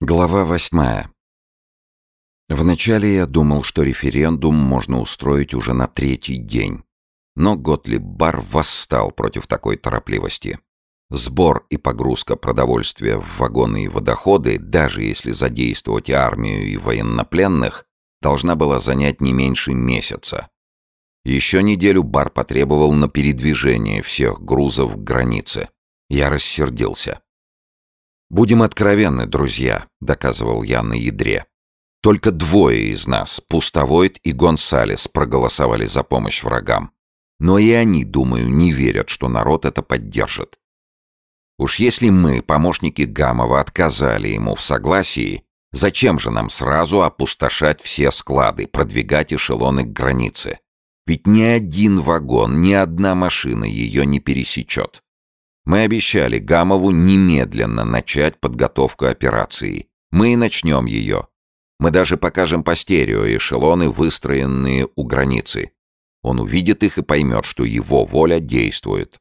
Глава восьмая. Вначале я думал, что референдум можно устроить уже на третий день. Но Готлиб Бар восстал против такой торопливости. Сбор и погрузка продовольствия в вагоны и водоходы, даже если задействовать армию и военнопленных, должна была занять не меньше месяца. Еще неделю Бар потребовал на передвижение всех грузов к границе. Я рассердился. «Будем откровенны, друзья», — доказывал я на ядре. «Только двое из нас, Пустовойт и Гонсалес, проголосовали за помощь врагам. Но и они, думаю, не верят, что народ это поддержит. Уж если мы, помощники Гамова, отказали ему в согласии, зачем же нам сразу опустошать все склады, продвигать эшелоны к границе? Ведь ни один вагон, ни одна машина ее не пересечет. Мы обещали Гамову немедленно начать подготовку операции. Мы и начнем ее. Мы даже покажем по стерео эшелоны, выстроенные у границы. Он увидит их и поймет, что его воля действует.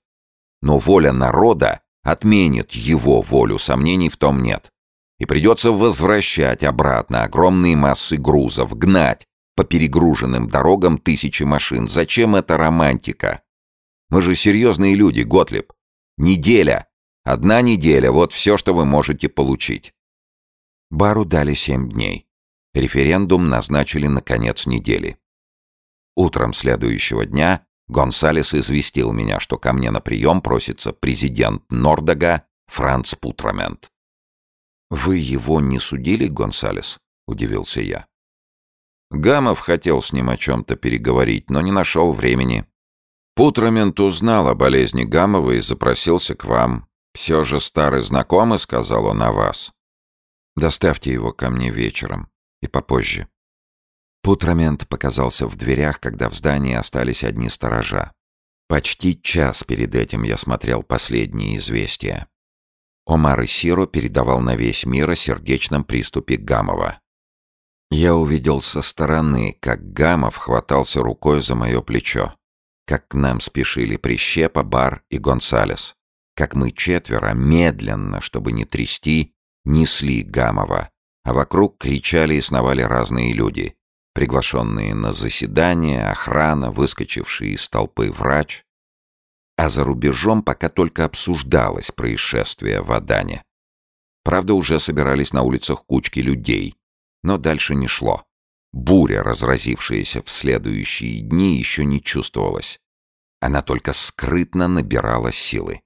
Но воля народа отменит его волю, сомнений в том нет. И придется возвращать обратно огромные массы грузов, гнать по перегруженным дорогам тысячи машин. Зачем эта романтика? Мы же серьезные люди, Готлиб. Неделя. Одна неделя — вот все, что вы можете получить. Бару дали семь дней. Референдум назначили на конец недели. Утром следующего дня Гонсалес известил меня, что ко мне на прием просится президент Нордога Франц Путрамент. «Вы его не судили, Гонсалес?» — удивился я. Гамов хотел с ним о чем-то переговорить, но не нашел времени. Путрамент узнал о болезни Гамова и запросился к вам. Все же старый знакомый сказал он о вас. Доставьте его ко мне вечером и попозже. Путрамент показался в дверях, когда в здании остались одни сторожа. Почти час перед этим я смотрел последние известия. Омар Исиро передавал на весь мир о сердечном приступе Гамова. Я увидел со стороны, как Гамов хватался рукой за мое плечо как к нам спешили Прищепа, Бар и Гонсалес, как мы четверо медленно, чтобы не трясти, несли Гамова, а вокруг кричали и сновали разные люди, приглашенные на заседание, охрана, выскочивший из толпы врач. А за рубежом пока только обсуждалось происшествие в Адане. Правда, уже собирались на улицах кучки людей, но дальше не шло. Буря, разразившаяся в следующие дни, еще не чувствовалась. Она только скрытно набирала силы.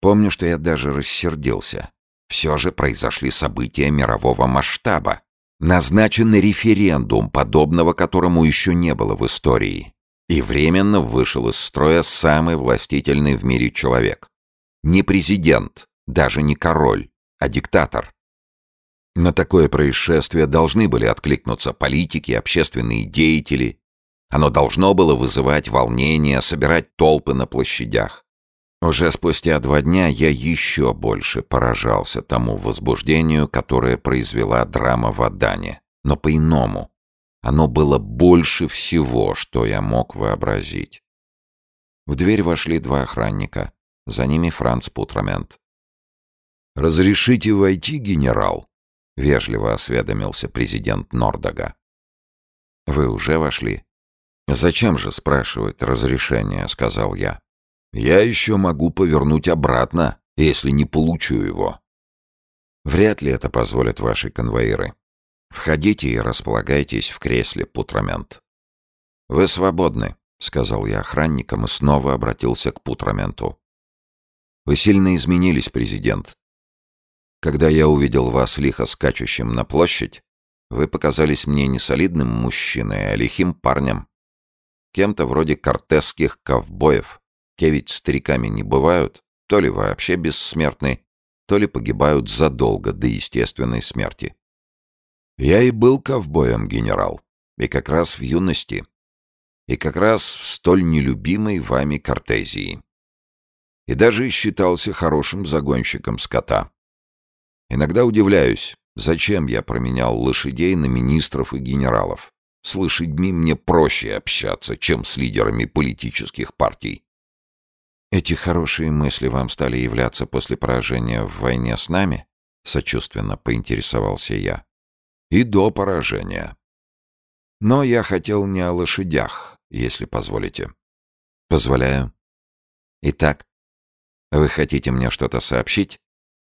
Помню, что я даже рассердился. Все же произошли события мирового масштаба. Назначен референдум, подобного которому еще не было в истории. И временно вышел из строя самый властительный в мире человек. Не президент, даже не король, а диктатор. На такое происшествие должны были откликнуться политики, общественные деятели. Оно должно было вызывать волнение, собирать толпы на площадях. Уже спустя два дня я еще больше поражался тому возбуждению, которое произвела драма в Адане. Но по-иному. Оно было больше всего, что я мог вообразить. В дверь вошли два охранника. За ними Франц Путрамент. «Разрешите войти, генерал?» — вежливо осведомился президент Нордога. «Вы уже вошли?» «Зачем же спрашивать разрешение?» — сказал я. «Я еще могу повернуть обратно, если не получу его». «Вряд ли это позволят ваши конвоиры. Входите и располагайтесь в кресле, Путрамент». «Вы свободны», — сказал я охранникам и снова обратился к Путраменту. «Вы сильно изменились, президент. Когда я увидел вас лихо скачущим на площадь, вы показались мне не солидным мужчиной, а лихим парнем. Кем-то вроде кортесских ковбоев. Те ведь стариками не бывают, то ли вообще бессмертны, то ли погибают задолго до естественной смерти. Я и был ковбоем, генерал, и как раз в юности, и как раз в столь нелюбимой вами Кортезии. И даже считался хорошим загонщиком скота. Иногда удивляюсь, зачем я променял лошадей на министров и генералов. С лошадьми мне проще общаться, чем с лидерами политических партий. Эти хорошие мысли вам стали являться после поражения в войне с нами? — сочувственно поинтересовался я. «И до поражения. Но я хотел не о лошадях, если позволите». «Позволяю». «Итак, вы хотите мне что-то сообщить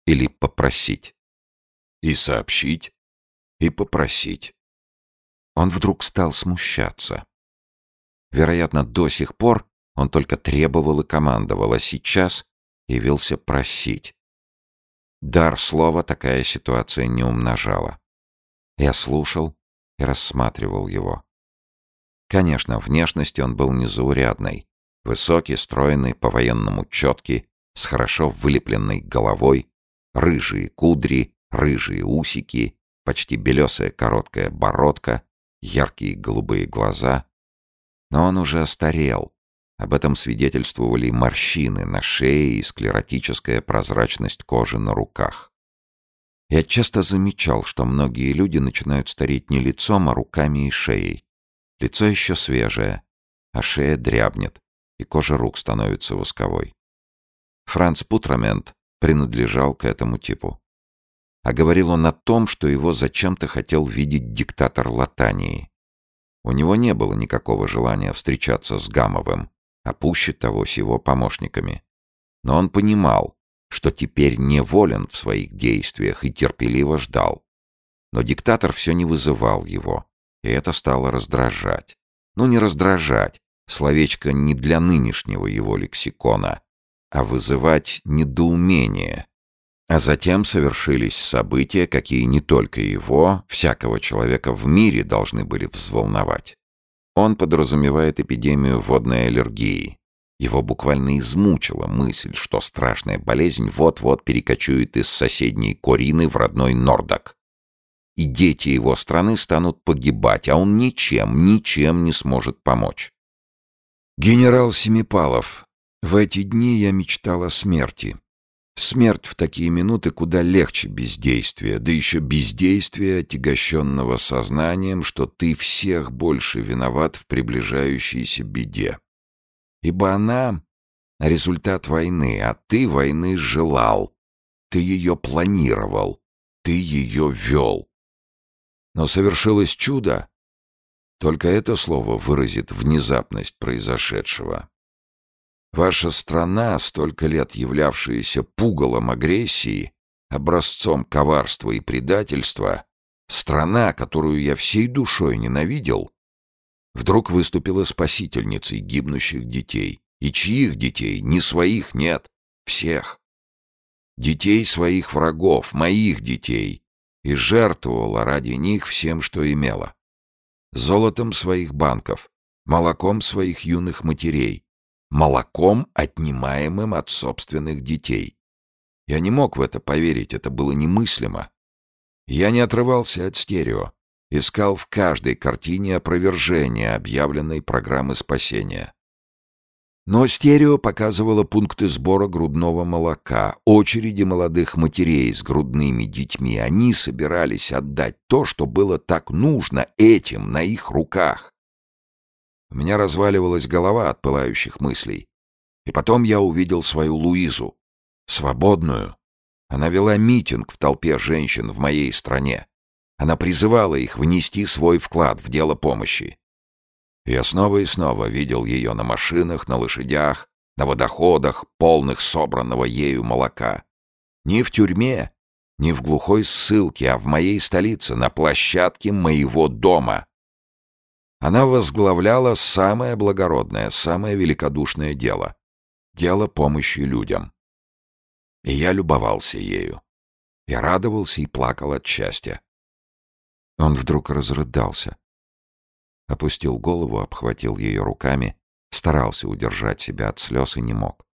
или попросить?» «И сообщить, и попросить». Он вдруг стал смущаться. Вероятно, до сих пор он только требовал и командовал, а сейчас явился просить. Дар слова такая ситуация не умножала. Я слушал и рассматривал его. Конечно, внешности он был незаурядной. Высокий, стройный, по-военному четкий, с хорошо вылепленной головой, рыжие кудри, рыжие усики, почти белесая короткая бородка, яркие голубые глаза. Но он уже остарел, об этом свидетельствовали морщины на шее и склеротическая прозрачность кожи на руках. Я часто замечал, что многие люди начинают стареть не лицом, а руками и шеей. Лицо еще свежее, а шея дрябнет, и кожа рук становится восковой. Франц Путрамент принадлежал к этому типу. А говорил он о том, что его зачем-то хотел видеть диктатор Латании. У него не было никакого желания встречаться с Гамовым, а пуще того с его помощниками. Но он понимал, что теперь не волен в своих действиях и терпеливо ждал. Но диктатор все не вызывал его, и это стало раздражать. Ну, не раздражать, словечко не для нынешнего его лексикона, а вызывать недоумение. А затем совершились события, какие не только его, всякого человека в мире должны были взволновать. Он подразумевает эпидемию водной аллергии. Его буквально измучила мысль, что страшная болезнь вот-вот перекочует из соседней Корины в родной Нордок. И дети его страны станут погибать, а он ничем, ничем не сможет помочь. Генерал Семипалов, в эти дни я мечтал о смерти. Смерть в такие минуты куда легче бездействия, да еще бездействия, отягощенного сознанием, что ты всех больше виноват в приближающейся беде. Ибо она — результат войны, а ты войны желал, ты ее планировал, ты ее вел. Но совершилось чудо. Только это слово выразит внезапность произошедшего. Ваша страна, столько лет являвшаяся пугалом агрессии, образцом коварства и предательства, страна, которую я всей душой ненавидел, вдруг выступила спасительницей гибнущих детей. И чьих детей? Не своих, нет. Всех. Детей своих врагов, моих детей. И жертвовала ради них всем, что имела. Золотом своих банков, молоком своих юных матерей, молоком, отнимаемым от собственных детей. Я не мог в это поверить, это было немыслимо. Я не отрывался от стерео, искал в каждой картине опровержение объявленной программы спасения. Но стерео показывало пункты сбора грудного молока, очереди молодых матерей с грудными детьми. Они собирались отдать то, что было так нужно этим на их руках. У меня разваливалась голова от пылающих мыслей. И потом я увидел свою Луизу. Свободную. Она вела митинг в толпе женщин в моей стране. Она призывала их внести свой вклад в дело помощи. Я снова и снова видел ее на машинах, на лошадях, на водоходах, полных собранного ею молока. Не в тюрьме, не в глухой ссылке, а в моей столице, на площадке моего дома. Она возглавляла самое благородное, самое великодушное дело — дело помощи людям. И я любовался ею. Я радовался и плакал от счастья. Он вдруг разрыдался. Опустил голову, обхватил ее руками, старался удержать себя от слез и не мог.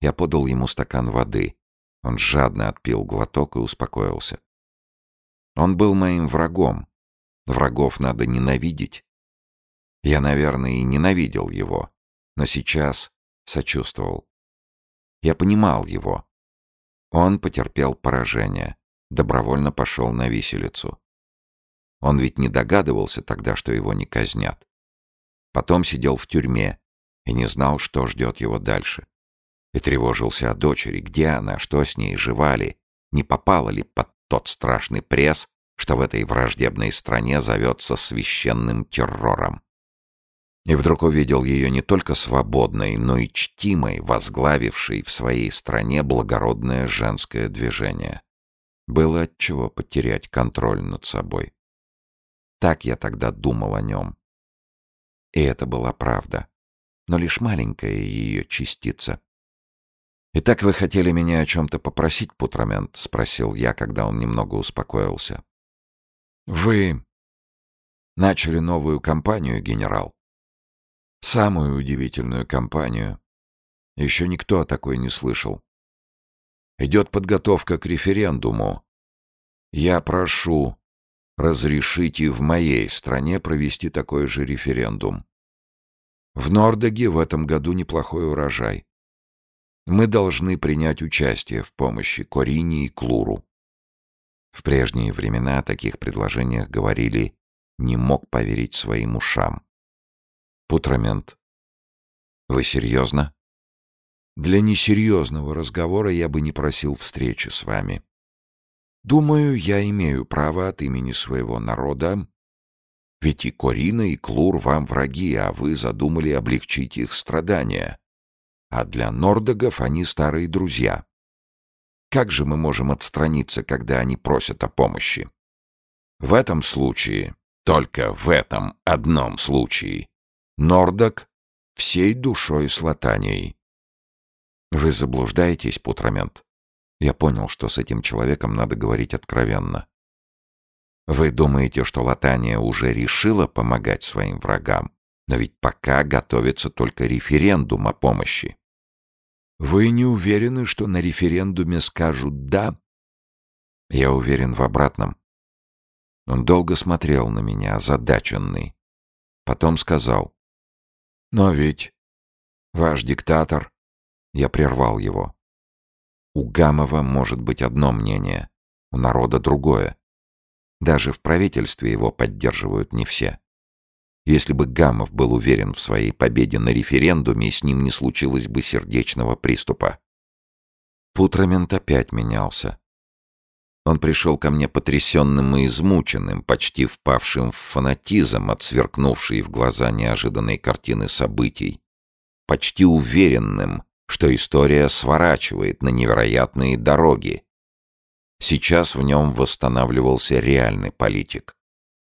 Я подал ему стакан воды. Он жадно отпил глоток и успокоился. Он был моим врагом. Врагов надо ненавидеть. Я, наверное, и ненавидел его, но сейчас сочувствовал. Я понимал его. Он потерпел поражение, добровольно пошел на виселицу. Он ведь не догадывался тогда, что его не казнят. Потом сидел в тюрьме и не знал, что ждет его дальше. И тревожился о дочери, где она, что с ней, жива ли, не попала ли под тот страшный пресс, что в этой враждебной стране зовется священным террором. И вдруг увидел ее не только свободной, но и чтимой, возглавившей в своей стране благородное женское движение. Было от чего потерять контроль над собой. Так я тогда думал о нем. И это была правда, но лишь маленькая ее частица. «Итак, вы хотели меня о чем-то попросить, Путрамент?» — спросил я, когда он немного успокоился. «Вы начали новую кампанию, генерал. Самую удивительную кампанию. Еще никто о такой не слышал. Идет подготовка к референдуму. Я прошу разрешите в моей стране провести такой же референдум. В Нордеге в этом году неплохой урожай. Мы должны принять участие в помощи Корине и Клуру. В прежние времена о таких предложениях говорили «не мог поверить своим ушам». Путрамент. Вы серьезно? Для несерьезного разговора я бы не просил встречи с вами. Думаю, я имею право от имени своего народа, ведь и Корина, и Клур вам враги, а вы задумали облегчить их страдания. А для Нордогов они старые друзья. Как же мы можем отстраниться, когда они просят о помощи? В этом случае, только в этом одном случае, Нордог всей душой с Латанией. Вы заблуждаетесь, Путрамент. Я понял, что с этим человеком надо говорить откровенно. Вы думаете, что Латания уже решила помогать своим врагам, но ведь пока готовится только референдум о помощи. Вы не уверены, что на референдуме скажут «да»? Я уверен в обратном. Он долго смотрел на меня, озадаченный. Потом сказал. «Но ведь ваш диктатор...» Я прервал его. У Гамова может быть одно мнение, у народа другое. Даже в правительстве его поддерживают не все. Если бы Гамов был уверен в своей победе на референдуме, с ним не случилось бы сердечного приступа. Путрамент опять менялся. Он пришел ко мне потрясенным и измученным, почти впавшим в фанатизм от сверкнувшей в глаза неожиданной картины событий, почти уверенным, что история сворачивает на невероятные дороги. Сейчас в нем восстанавливался реальный политик.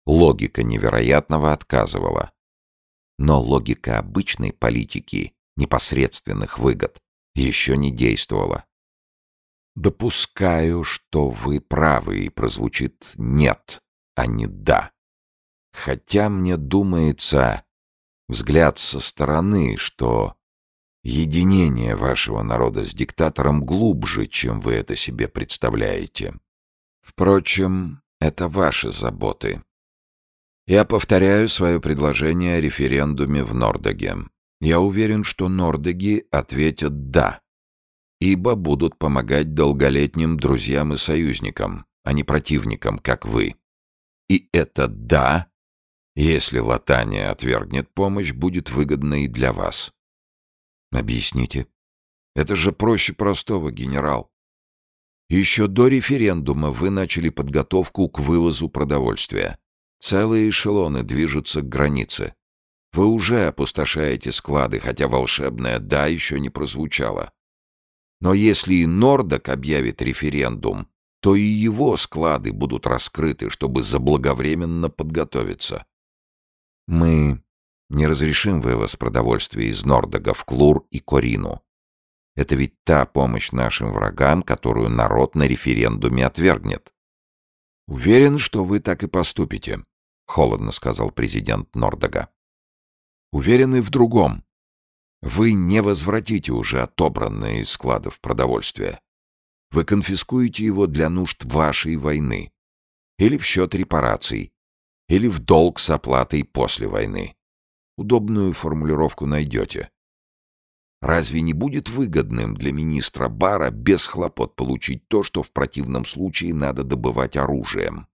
Логика невероятного отказывала. Но логика обычной политики, непосредственных выгод, еще не действовала. «Допускаю, что вы правы, и прозвучит «нет», а не «да». Хотя мне думается, взгляд со стороны, что Единение вашего народа с диктатором глубже, чем вы это себе представляете. Впрочем, это ваши заботы. Я повторяю свое предложение о референдуме в Нордеге. Я уверен, что Нордеги ответят «да», ибо будут помогать долголетним друзьям и союзникам, а не противникам, как вы. И это «да», если Латания отвергнет помощь, будет выгодно и для вас. Объясните. Это же проще простого, генерал. Еще до референдума вы начали подготовку к вывозу продовольствия. Целые эшелоны движутся к границе. Вы уже опустошаете склады, хотя волшебное «да» еще не прозвучало. Но если и Нордок объявит референдум, то и его склады будут раскрыты, чтобы заблаговременно подготовиться. Мы не разрешим вывоз продовольствия из Нордога в Клур и Корину. Это ведь та помощь нашим врагам, которую народ на референдуме отвергнет. «Уверен, что вы так и поступите», — холодно сказал президент Нордога. «Уверены в другом. Вы не возвратите уже отобранное из складов продовольствия. Вы конфискуете его для нужд вашей войны. Или в счет репараций. Или в долг с оплатой после войны. Удобную формулировку найдете. Разве не будет выгодным для министра Бара без хлопот получить то, что в противном случае надо добывать оружием?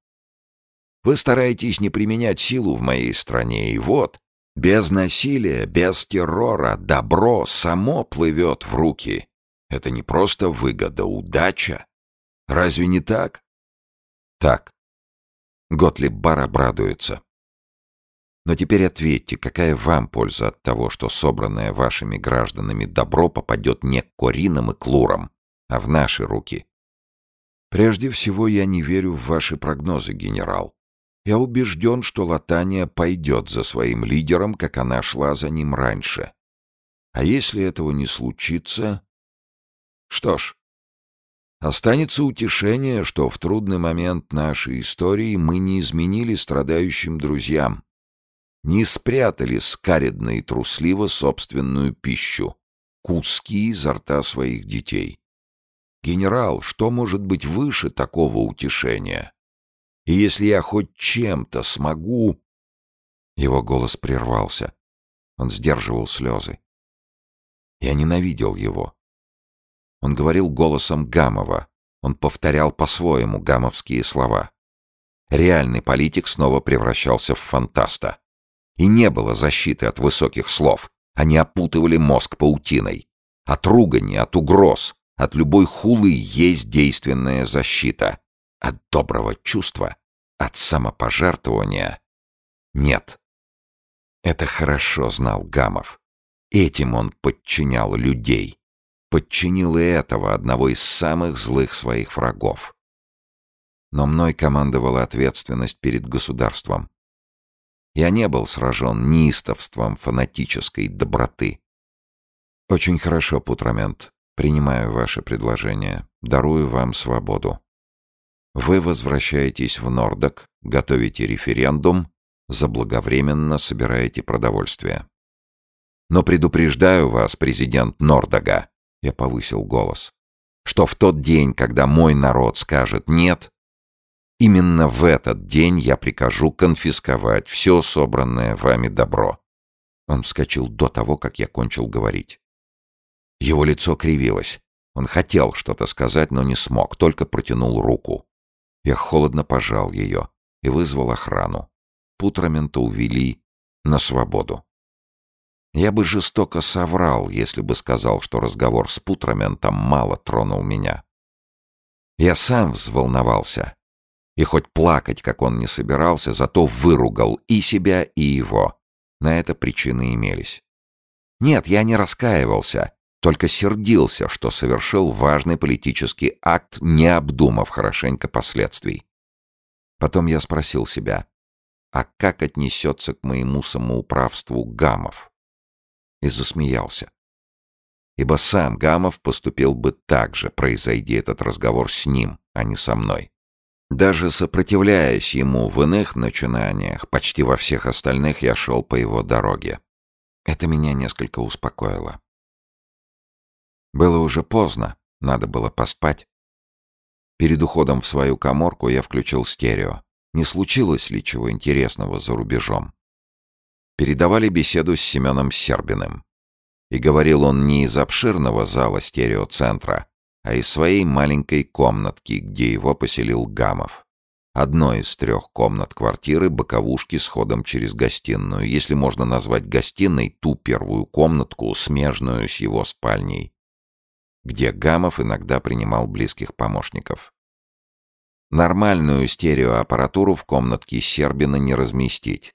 Вы стараетесь не применять силу в моей стране, и вот, без насилия, без террора, добро само плывет в руки. Это не просто выгода, удача. Разве не так? Так. Готлиб Бар обрадуется. Но теперь ответьте, какая вам польза от того, что собранное вашими гражданами добро попадет не к Коринам и Клурам, а в наши руки? Прежде всего, я не верю в ваши прогнозы, генерал. Я убежден, что Латания пойдет за своим лидером, как она шла за ним раньше. А если этого не случится... Что ж, останется утешение, что в трудный момент нашей истории мы не изменили страдающим друзьям, не спрятали скаредно и трусливо собственную пищу, куски изо рта своих детей. Генерал, что может быть выше такого утешения? И если я хоть чем-то смогу...» Его голос прервался. Он сдерживал слезы. Я ненавидел его. Он говорил голосом Гамова. Он повторял по-своему гамовские слова. Реальный политик снова превращался в фантаста. И не было защиты от высоких слов. Они опутывали мозг паутиной. От ругани, от угроз, от любой хулы есть действенная защита. От доброго чувства, от самопожертвования нет. Это хорошо знал Гамов. Этим он подчинял людей. Подчинил и этого, одного из самых злых своих врагов. Но мной командовала ответственность перед государством. Я не был сражен неистовством фанатической доброты. Очень хорошо, Путрамент. Принимаю ваше предложение. Дарую вам свободу. Вы возвращаетесь в Нордок, готовите референдум, заблаговременно собираете продовольствие. Но предупреждаю вас, президент Нордога, я повысил голос, что в тот день, когда мой народ скажет «нет», именно в этот день я прикажу конфисковать все собранное вами добро. Он вскочил до того, как я кончил говорить. Его лицо кривилось. Он хотел что-то сказать, но не смог, только протянул руку. Я холодно пожал ее и вызвал охрану. Путрамента увели на свободу. Я бы жестоко соврал, если бы сказал, что разговор с Путраментом мало тронул меня. Я сам взволновался. И хоть плакать, как он не собирался, зато выругал и себя, и его. На это причины имелись. Нет, я не раскаивался, только сердился, что совершил важный политический акт, не обдумав хорошенько последствий. Потом я спросил себя, а как отнесется к моему самоуправству Гамов? И засмеялся. Ибо сам Гамов поступил бы так же, произойди этот разговор с ним, а не со мной. Даже сопротивляясь ему в иных начинаниях, почти во всех остальных я шел по его дороге. Это меня несколько успокоило. Было уже поздно, надо было поспать. Перед уходом в свою коморку я включил стерео. Не случилось ли чего интересного за рубежом? Передавали беседу с Семеном Сербиным. И говорил он не из обширного зала стереоцентра, а из своей маленькой комнатки, где его поселил Гамов. Одной из трех комнат квартиры боковушки с ходом через гостиную, если можно назвать гостиной ту первую комнатку, смежную с его спальней где Гамов иногда принимал близких помощников. Нормальную стереоаппаратуру в комнатке Сербина не разместить.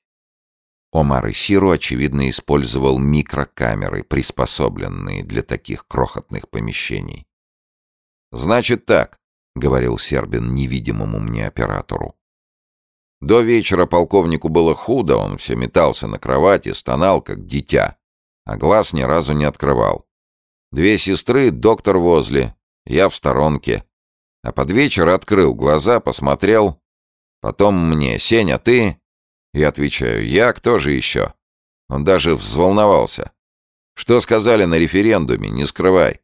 Омар Исиру, очевидно, использовал микрокамеры, приспособленные для таких крохотных помещений. «Значит так», — говорил Сербин невидимому мне оператору. До вечера полковнику было худо, он все метался на кровати, стонал, как дитя, а глаз ни разу не открывал. Две сестры, доктор возле, я в сторонке. А под вечер открыл глаза, посмотрел. Потом мне, «Сеня, ты?» Я отвечаю, «Я, кто же еще?» Он даже взволновался. «Что сказали на референдуме, не скрывай».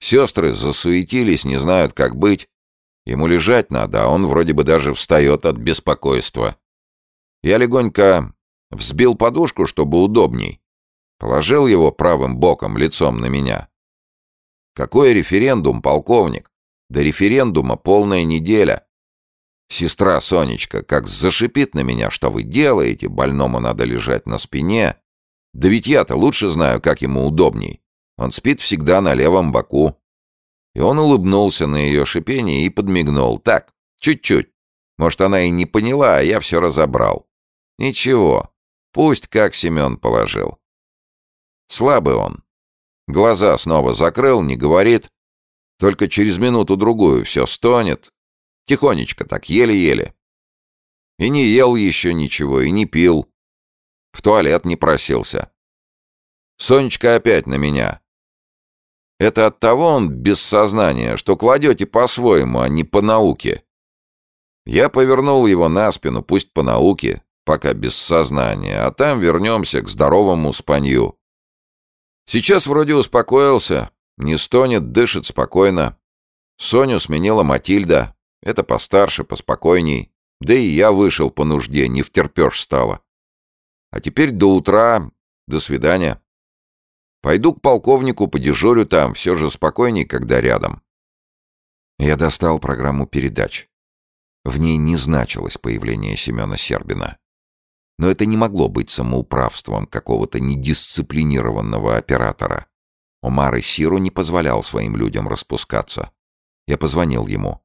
Сестры засуетились, не знают, как быть. Ему лежать надо, а он вроде бы даже встает от беспокойства. Я легонько взбил подушку, чтобы удобней. Положил его правым боком лицом на меня. Какой референдум, полковник? До референдума полная неделя. Сестра Сонечка как зашипит на меня, что вы делаете, больному надо лежать на спине. Да ведь я-то лучше знаю, как ему удобней. Он спит всегда на левом боку. И он улыбнулся на ее шипение и подмигнул. Так, чуть-чуть. Может, она и не поняла, а я все разобрал. Ничего, пусть как Семен положил. Слабый он. Глаза снова закрыл, не говорит. Только через минуту-другую все стонет. Тихонечко так, еле-еле. И не ел еще ничего, и не пил. В туалет не просился. Сонечка опять на меня. Это от того он без сознания, что кладете по-своему, а не по науке. Я повернул его на спину, пусть по науке, пока без сознания, а там вернемся к здоровому спанью. Сейчас вроде успокоился, не стонет, дышит спокойно. Соню сменила Матильда, это постарше, поспокойней. Да и я вышел по нужде, не втерпешь стало. А теперь до утра, до свидания. Пойду к полковнику, подежурю там, все же спокойней, когда рядом. Я достал программу передач. В ней не значилось появление Семена Сербина. Но это не могло быть самоуправством какого-то недисциплинированного оператора. Омар и Сиру не позволял своим людям распускаться. Я позвонил ему.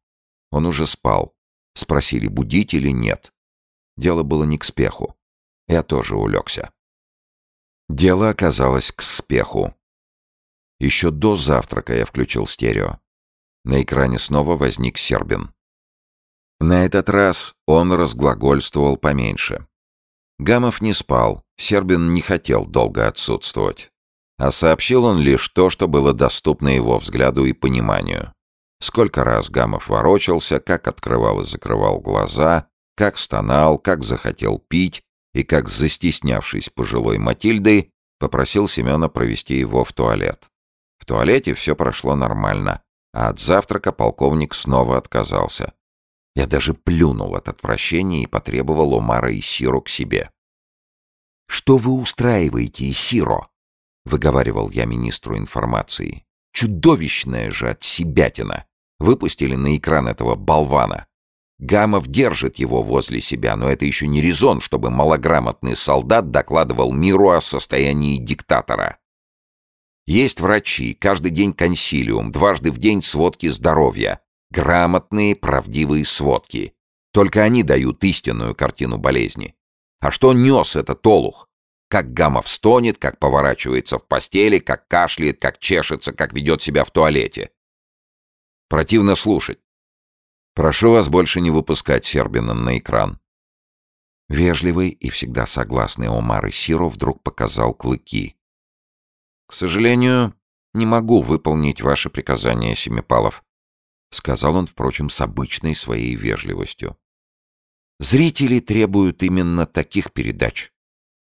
Он уже спал. Спросили, будить или нет. Дело было не к спеху. Я тоже улегся. Дело оказалось к спеху. Еще до завтрака я включил стерео. На экране снова возник Сербин. На этот раз он разглагольствовал поменьше. Гамов не спал, Сербин не хотел долго отсутствовать. А сообщил он лишь то, что было доступно его взгляду и пониманию. Сколько раз Гамов ворочался, как открывал и закрывал глаза, как стонал, как захотел пить и как, застеснявшись пожилой Матильдой, попросил Семена провести его в туалет. В туалете все прошло нормально, а от завтрака полковник снова отказался. Я даже плюнул от отвращения и потребовал Омара и Сиру к себе. «Что вы устраиваете, Сиро?» — выговаривал я министру информации. «Чудовищная же от себятина! Выпустили на экран этого болвана. Гамов держит его возле себя, но это еще не резон, чтобы малограмотный солдат докладывал миру о состоянии диктатора. Есть врачи, каждый день консилиум, дважды в день сводки здоровья. Грамотные, правдивые сводки. Только они дают истинную картину болезни. А что нес этот олух? Как Гамов стонет, как поворачивается в постели, как кашляет, как чешется, как ведет себя в туалете. Противно слушать. Прошу вас больше не выпускать Сербина на экран. Вежливый и всегда согласный Омар Исиро вдруг показал клыки. «К сожалению, не могу выполнить ваше приказание, Семипалов. — сказал он, впрочем, с обычной своей вежливостью. «Зрители требуют именно таких передач.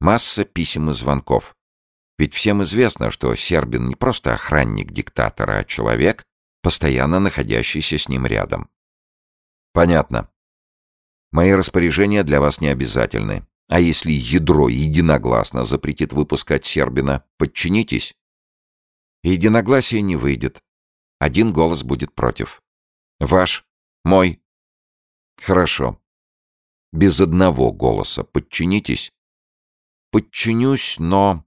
Масса писем и звонков. Ведь всем известно, что Сербин не просто охранник диктатора, а человек, постоянно находящийся с ним рядом. Понятно. Мои распоряжения для вас не обязательны. А если ядро единогласно запретит выпускать Сербина, подчинитесь? Единогласие не выйдет. Один голос будет против. Ваш? Мой? Хорошо. Без одного голоса подчинитесь? Подчинюсь, но...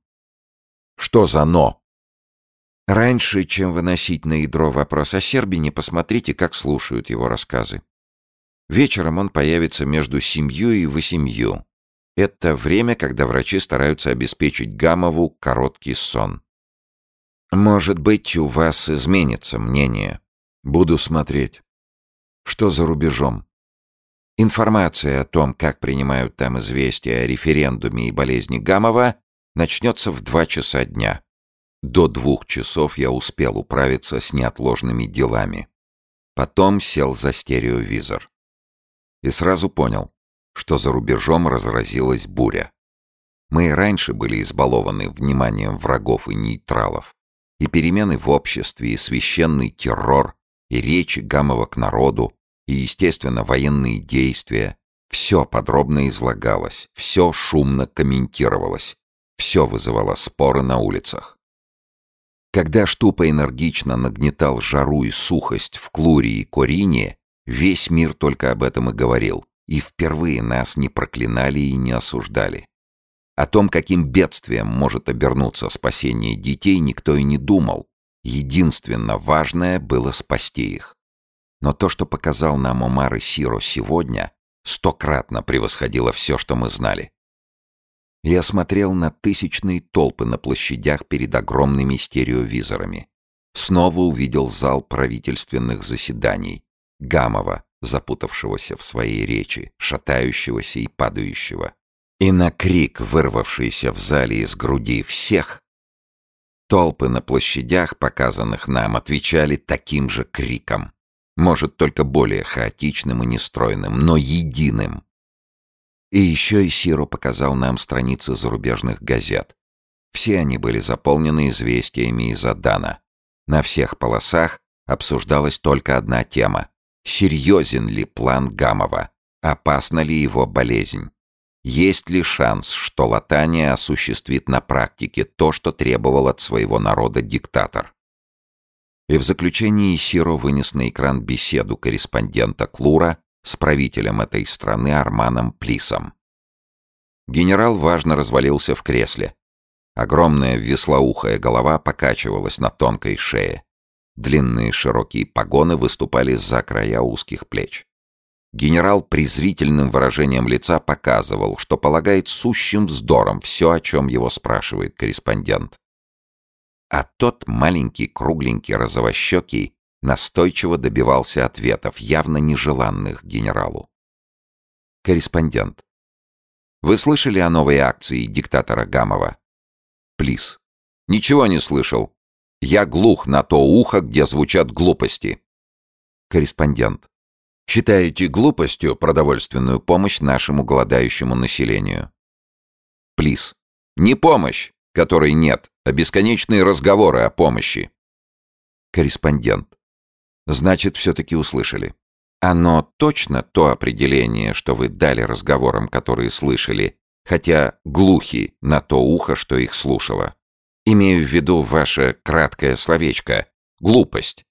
Что за «но»? Раньше, чем выносить на ядро вопрос о Сербине, посмотрите, как слушают его рассказы. Вечером он появится между семью и восемью. Это время, когда врачи стараются обеспечить Гамову короткий сон. Может быть, у вас изменится мнение. Буду смотреть. Что за рубежом? Информация о том, как принимают там известия о референдуме и болезни Гамова, начнется в два часа дня. До двух часов я успел управиться с неотложными делами. Потом сел за стереовизор. И сразу понял, что за рубежом разразилась буря. Мы и раньше были избалованы вниманием врагов и нейтралов. И перемены в обществе, и священный террор, и речи Гамова к народу, и, естественно, военные действия. Все подробно излагалось, все шумно комментировалось, все вызывало споры на улицах. Когда Штупа энергично нагнетал жару и сухость в Клуре и Корине, весь мир только об этом и говорил, и впервые нас не проклинали и не осуждали. О том, каким бедствием может обернуться спасение детей, никто и не думал, Единственно важное было спасти их. Но то, что показал нам Омар и Сиро сегодня, стократно превосходило все, что мы знали. Я смотрел на тысячные толпы на площадях перед огромными стереовизорами. Снова увидел зал правительственных заседаний. Гамова, запутавшегося в своей речи, шатающегося и падающего. И на крик, вырвавшийся в зале из груди всех, толпы на площадях, показанных нам, отвечали таким же криком. Может, только более хаотичным и нестройным, но единым. И еще и Сиро показал нам страницы зарубежных газет. Все они были заполнены известиями из Адана. На всех полосах обсуждалась только одна тема. Серьезен ли план Гамова? Опасна ли его болезнь? Есть ли шанс, что Латания осуществит на практике то, что требовал от своего народа диктатор? И в заключении Сиро вынес на экран беседу корреспондента Клура с правителем этой страны Арманом Плисом. Генерал важно развалился в кресле. Огромная веслоухая голова покачивалась на тонкой шее. Длинные широкие погоны выступали за края узких плеч. Генерал презрительным выражением лица показывал, что полагает сущим вздором все, о чем его спрашивает корреспондент. А тот маленький, кругленький, розовощекий настойчиво добивался ответов, явно нежеланных генералу. Корреспондент. Вы слышали о новой акции диктатора Гамова? Плиз. Ничего не слышал. Я глух на то ухо, где звучат глупости. Корреспондент. Считаете глупостью продовольственную помощь нашему голодающему населению? Плиз. Не помощь, которой нет, а бесконечные разговоры о помощи. Корреспондент. Значит, все-таки услышали. Оно точно то определение, что вы дали разговорам, которые слышали, хотя глухи на то ухо, что их слушало. Имею в виду ваше краткое словечко «глупость».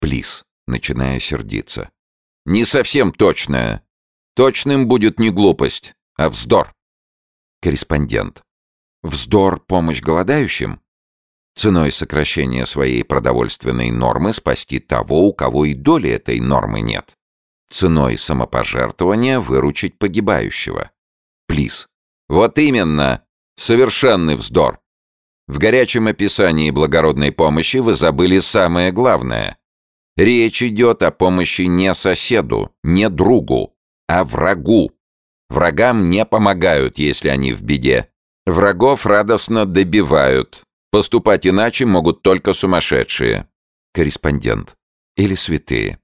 Плиз, начиная сердиться. Не совсем точное. Точным будет не глупость, а вздор. Корреспондент. Вздор — помощь голодающим? ценой сокращения своей продовольственной нормы спасти того, у кого и доли этой нормы нет. Ценой самопожертвования выручить погибающего. Плиз. Вот именно! Совершенный вздор! В горячем описании благородной помощи вы забыли самое главное. Речь идет о помощи не соседу, не другу, а врагу. Врагам не помогают, если они в беде. Врагов радостно добивают, Поступать иначе могут только сумасшедшие. Корреспондент. Или святые.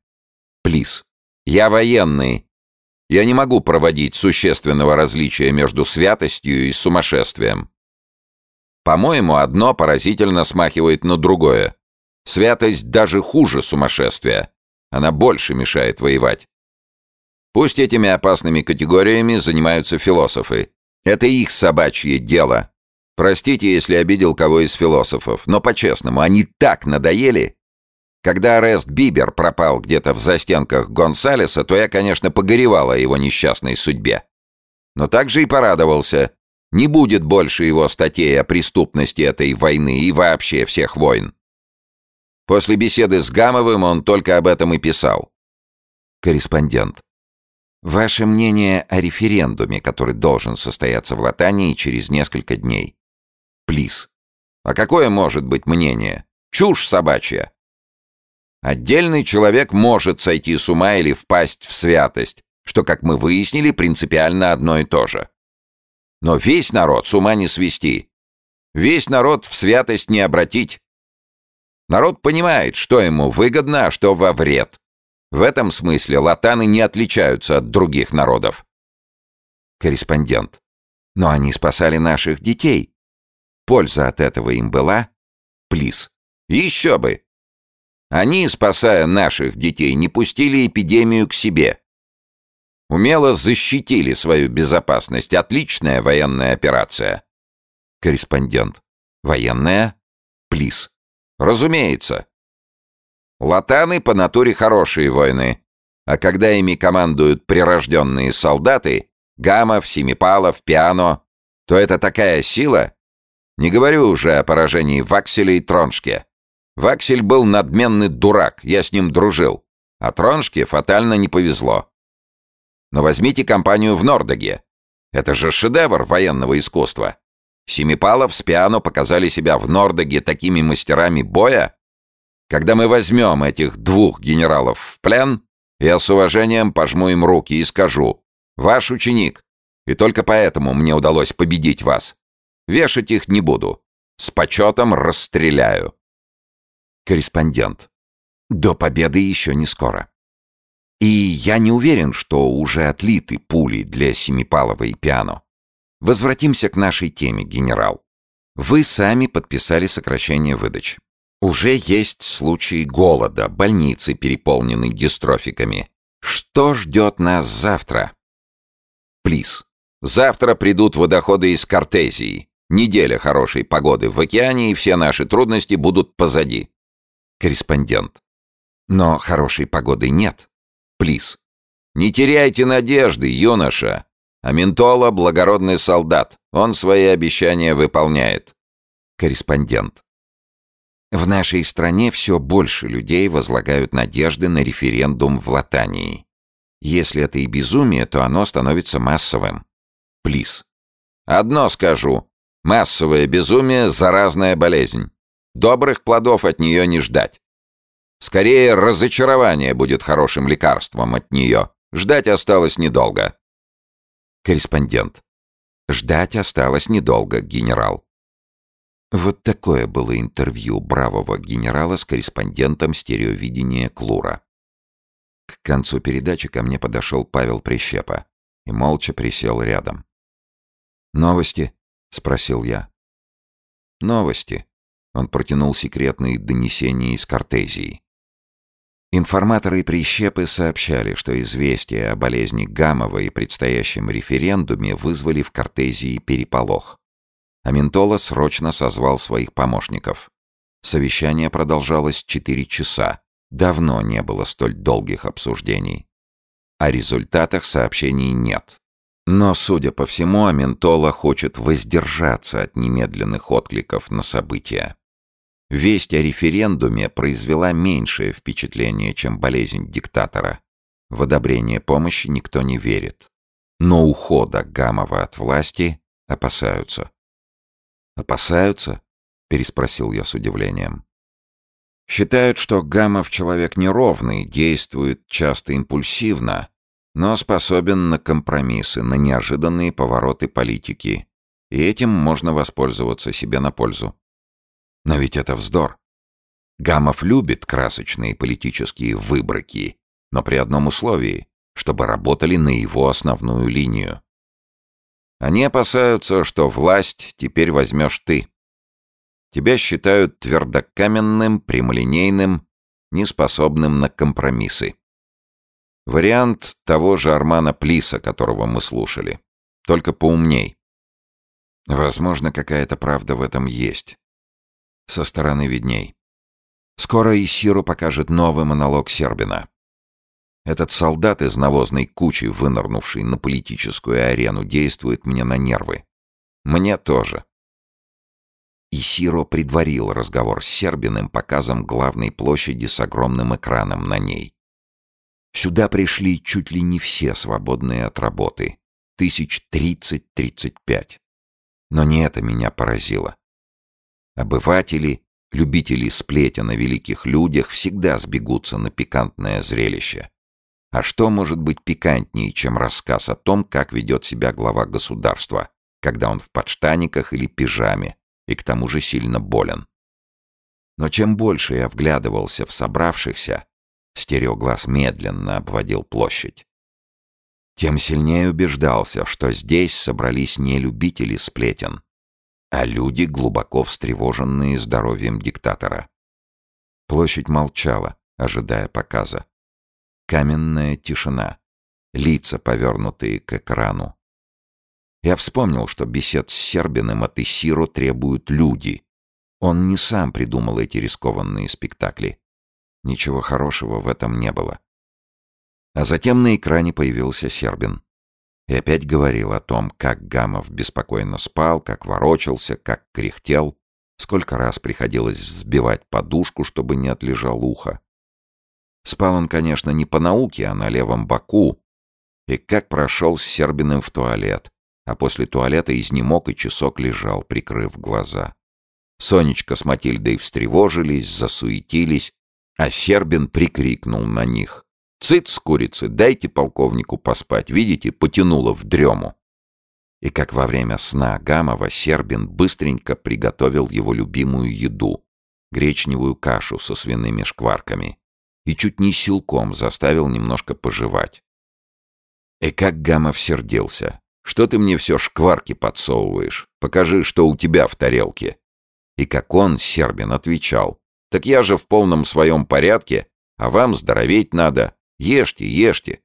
Плиз. Я военный. Я не могу проводить существенного различия между святостью и сумасшествием. По-моему, одно поразительно смахивает на другое. Святость даже хуже сумасшествия. Она больше мешает воевать. Пусть этими опасными категориями занимаются философы. Это их собачье дело. Простите, если обидел кого из философов, но по-честному, они так надоели. Когда Арест Бибер пропал где-то в застенках Гонсалеса, то я, конечно, погоревал о его несчастной судьбе. Но также и порадовался. Не будет больше его статей о преступности этой войны и вообще всех войн. После беседы с Гамовым он только об этом и писал. Корреспондент. Ваше мнение о референдуме, который должен состояться в Латании через несколько дней. Плиз. А какое может быть мнение? Чушь собачья. Отдельный человек может сойти с ума или впасть в святость, что, как мы выяснили, принципиально одно и то же. Но весь народ с ума не свести. Весь народ в святость не обратить. Народ понимает, что ему выгодно, а что во вред. В этом смысле латаны не отличаются от других народов. Корреспондент. Но они спасали наших детей. Польза от этого им была? Плиз. Еще бы! Они, спасая наших детей, не пустили эпидемию к себе. Умело защитили свою безопасность. Отличная военная операция. Корреспондент. Военная? Плиз. Разумеется. Латаны по натуре хорошие воины. А когда ими командуют прирожденные солдаты, Гамов, Семипалов, Пиано, то это такая сила, не говорю уже о поражении в Акселе и Троншке. Ваксель был надменный дурак, я с ним дружил. А Троншке фатально не повезло. Но возьмите компанию в Нордоге. Это же шедевр военного искусства. Семипалов с Пиано показали себя в Нордоге такими мастерами боя. Когда мы возьмем этих двух генералов в плен, я с уважением пожму им руки и скажу «Ваш ученик, и только поэтому мне удалось победить вас. Вешать их не буду. С почетом расстреляю». Корреспондент. До победы еще не скоро. И я не уверен, что уже отлиты пули для Семипалова и Пиано. Возвратимся к нашей теме, генерал. Вы сами подписали сокращение выдач. Уже есть случаи голода, больницы переполнены дистрофиками. Что ждет нас завтра? Плиз. Завтра придут водоходы из Кортезии. Неделя хорошей погоды в океане, и все наши трудности будут позади. Корреспондент. Но хорошей погоды нет. Плиз. Не теряйте надежды, юноша. Аментола — благородный солдат. Он свои обещания выполняет. Корреспондент. В нашей стране все больше людей возлагают надежды на референдум в Латании. Если это и безумие, то оно становится массовым. Плиз. Одно скажу. Массовое безумие — заразная болезнь. Добрых плодов от нее не ждать. Скорее, разочарование будет хорошим лекарством от нее. Ждать осталось недолго. Корреспондент. Ждать осталось недолго, генерал. Вот такое было интервью бравого генерала с корреспондентом стереовидения Клура. К концу передачи ко мне подошел Павел Прищепа и молча присел рядом. «Новости?» — спросил я. «Новости». Он протянул секретные донесения из Кортезии. Информаторы и прищепы сообщали, что известия о болезни Гамова и предстоящем референдуме вызвали в Кортезии переполох. Аментола срочно созвал своих помощников. Совещание продолжалось четыре часа. Давно не было столь долгих обсуждений. О результатах сообщений нет. Но, судя по всему, Аментола хочет воздержаться от немедленных откликов на события. Весть о референдуме произвела меньшее впечатление, чем болезнь диктатора. В одобрение помощи никто не верит. Но ухода Гамова от власти опасаются. «Опасаются?» — переспросил я с удивлением. Считают, что Гамов человек неровный, действует часто импульсивно, но способен на компромиссы, на неожиданные повороты политики. И этим можно воспользоваться себе на пользу. Но ведь это вздор. Гамов любит красочные политические выброки, но при одном условии, чтобы работали на его основную линию. Они опасаются, что власть теперь возьмешь ты. Тебя считают твердокаменным, прямолинейным, неспособным на компромиссы. Вариант того же Армана Плиса, которого мы слушали. Только поумней. Возможно, какая-то правда в этом есть. Со стороны видней. Скоро Исиру покажет новый монолог Сербина. Этот солдат из навозной кучи, вынырнувший на политическую арену, действует мне на нервы. Мне тоже. Исиро предварил разговор с Сербиным показом главной площади с огромным экраном на ней. Сюда пришли чуть ли не все свободные от работы. Тысяч тридцать-тридцать пять. Но не это меня поразило. Обыватели, любители сплетен о великих людях всегда сбегутся на пикантное зрелище. А что может быть пикантнее, чем рассказ о том, как ведет себя глава государства, когда он в подштаниках или пижаме, и к тому же сильно болен? Но чем больше я вглядывался в собравшихся, стереоглаз медленно обводил площадь, тем сильнее убеждался, что здесь собрались не любители сплетен, а люди, глубоко встревоженные здоровьем диктатора. Площадь молчала, ожидая показа. Каменная тишина, лица, повернутые к экрану. Я вспомнил, что бесед с Сербиным от Исиру требуют люди. Он не сам придумал эти рискованные спектакли. Ничего хорошего в этом не было. А затем на экране появился Сербин. И опять говорил о том, как Гамов беспокойно спал, как ворочался, как кряхтел. Сколько раз приходилось взбивать подушку, чтобы не отлежал ухо. Спал он, конечно, не по науке, а на левом боку. И как прошел с Сербиным в туалет, а после туалета изнемог и часок лежал, прикрыв глаза. Сонечка с Матильдой встревожились, засуетились, а Сербин прикрикнул на них. «Цыц, курицы, дайте полковнику поспать, видите, потянуло в дрему». И как во время сна Гамова Сербин быстренько приготовил его любимую еду — гречневую кашу со свиными шкварками и чуть не силком заставил немножко пожевать. И как Гамов сердился. «Что ты мне все шкварки подсовываешь? Покажи, что у тебя в тарелке». И как он, Сербин, отвечал. «Так я же в полном своем порядке, а вам здороветь надо. Ешьте, ешьте».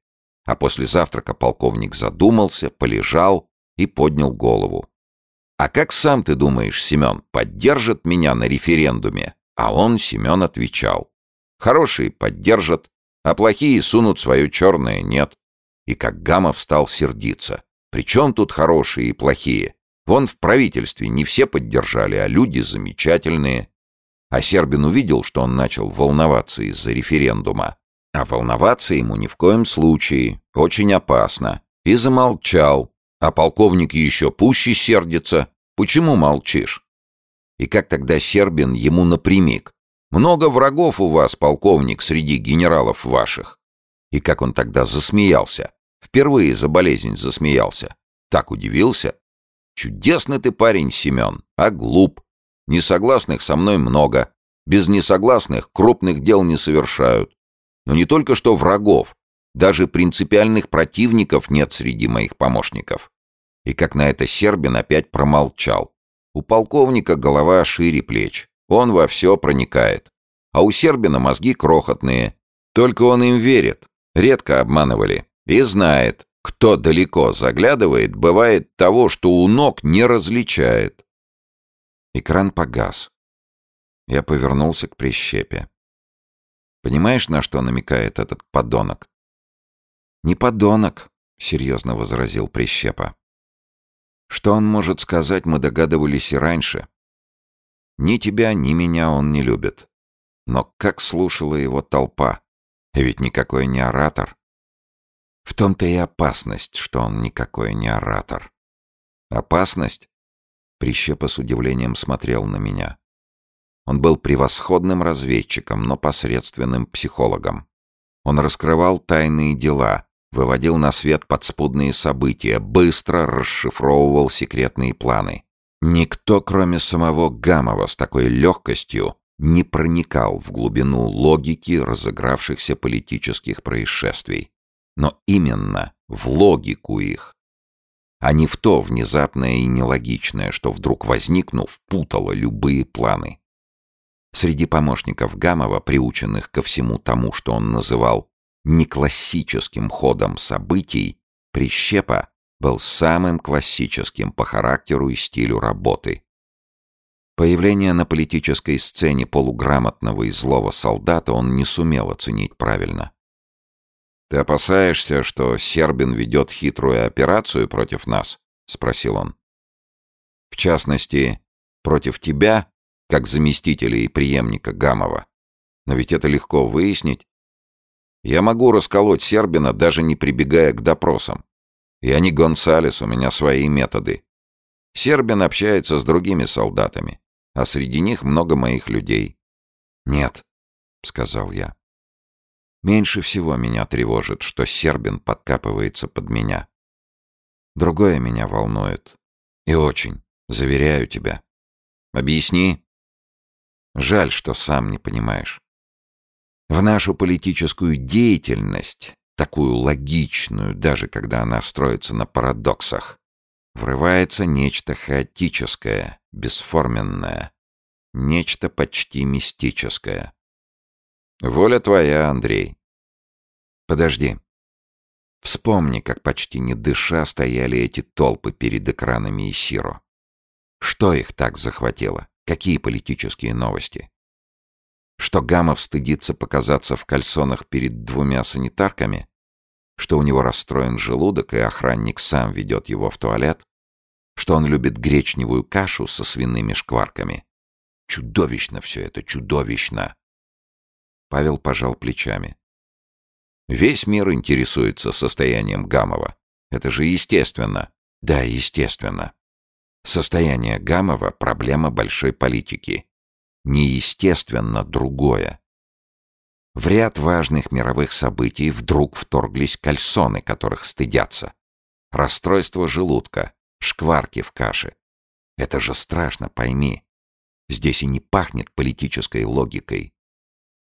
А после завтрака полковник задумался, полежал и поднял голову. «А как сам ты думаешь, Семен, поддержит меня на референдуме?» А он, Семен, отвечал. Хорошие поддержат, а плохие сунут свое черное «нет». И как Гамов стал сердиться. Причем тут хорошие и плохие? Вон в правительстве не все поддержали, а люди замечательные. А Сербин увидел, что он начал волноваться из-за референдума. А волноваться ему ни в коем случае, очень опасно. И замолчал. А полковник еще пуще сердится. Почему молчишь? И как тогда Сербин ему напрямик. Много врагов у вас, полковник, среди генералов ваших. И как он тогда засмеялся. Впервые за болезнь засмеялся. Так удивился. Чудесный ты парень, Семен, а глуп. Несогласных со мной много. Без несогласных крупных дел не совершают. Но не только что врагов, даже принципиальных противников нет среди моих помощников. И как на это Сербин опять промолчал. У полковника голова шире плеч. Он во все проникает. А у Сербина мозги крохотные. Только он им верит. Редко обманывали. И знает, кто далеко заглядывает, бывает того, что у ног не различает. Экран погас. Я повернулся к прищепе. Понимаешь, на что намекает этот подонок? Не подонок, серьезно возразил прищепа. Что он может сказать, мы догадывались и раньше. Ни тебя, ни меня он не любит. Но как слушала его толпа. Ведь никакой не оратор. В том-то и опасность, что он никакой не оратор. Опасность? Прищепа с удивлением смотрел на меня. Он был превосходным разведчиком, но посредственным психологом. Он раскрывал тайные дела, выводил на свет подспудные события, быстро расшифровывал секретные планы. Никто, кроме самого Гамова, с такой легкостью не проникал в глубину логики разыгравшихся политических происшествий. Но именно в логику их, а не в то внезапное и нелогичное, что вдруг возникнув, путало любые планы. Среди помощников Гамова, приученных ко всему тому, что он называл неклассическим ходом событий, Прищепа был самым классическим по характеру и стилю работы. Появление на политической сцене полуграмотного и злого солдата он не сумел оценить правильно. «Ты опасаешься, что Сербин ведет хитрую операцию против нас?» — спросил он. «В частности, против тебя, как заместителя и преемника Гамова. Но ведь это легко выяснить. Я могу расколоть Сербина, даже не прибегая к допросам. Я не Гонсалес, у меня свои методы. Сербин общается с другими солдатами, а среди них много моих людей. «Нет», — сказал я. «Меньше всего меня тревожит, что Сербин подкапывается под меня. Другое меня волнует. И очень, заверяю тебя. Объясни». Жаль, что сам не понимаешь. В нашу политическую деятельность такую логичную, даже когда она строится на парадоксах, врывается нечто хаотическое, бесформенное, нечто почти мистическое. Воля твоя, Андрей. Подожди. Вспомни, как почти не дыша стояли эти толпы перед экранами Исиро. Что их так захватило? Какие политические новости? Что Гамов стыдится показаться в кальсонах перед двумя санитарками? Что у него расстроен желудок, и охранник сам ведет его в туалет? Что он любит гречневую кашу со свиными шкварками? Чудовищно все это, чудовищно. Павел пожал плечами. Весь мир интересуется состоянием Гамова. Это же естественно. Да, естественно. Состояние Гамова — проблема большой политики. Неестественно другое. В ряд важных мировых событий вдруг вторглись кальсоны, которых стыдятся. Расстройство желудка, шкварки в каше. Это же страшно, пойми. Здесь и не пахнет политической логикой.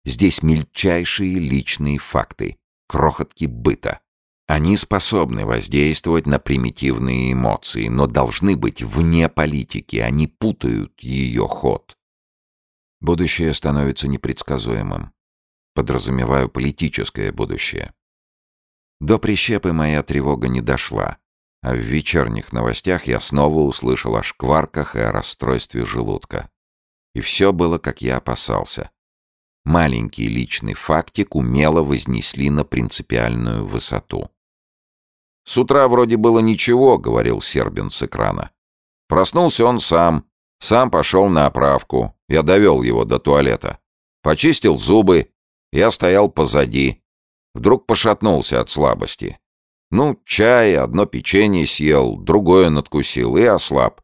Здесь мельчайшие личные факты, крохотки быта. Они способны воздействовать на примитивные эмоции, но должны быть вне политики, они путают ее ход. Будущее становится непредсказуемым. Подразумеваю политическое будущее. До прищепы моя тревога не дошла, а в вечерних новостях я снова услышал о шкварках и о расстройстве желудка. И все было, как я опасался. Маленький личный фактик умело вознесли на принципиальную высоту. «С утра вроде было ничего», — говорил Сербин с экрана. Проснулся он сам, сам пошел на оправку. Я довел его до туалета. Почистил зубы, я стоял позади. Вдруг пошатнулся от слабости. Ну, чай, одно печенье съел, другое надкусил и ослаб.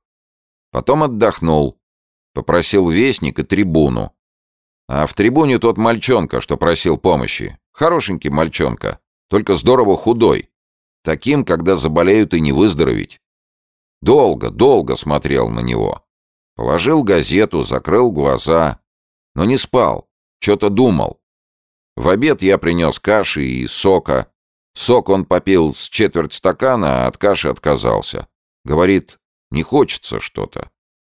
Потом отдохнул. Попросил вестник и трибуну. А в трибуне тот мальчонка, что просил помощи. Хорошенький мальчонка, только здорово худой. Таким, когда заболеют и не выздороветь. Долго, долго смотрел на него. Положил газету, закрыл глаза. Но не спал, что-то думал. В обед я принес каши и сока. Сок он попил с четверть стакана, а от каши отказался. Говорит, не хочется что-то.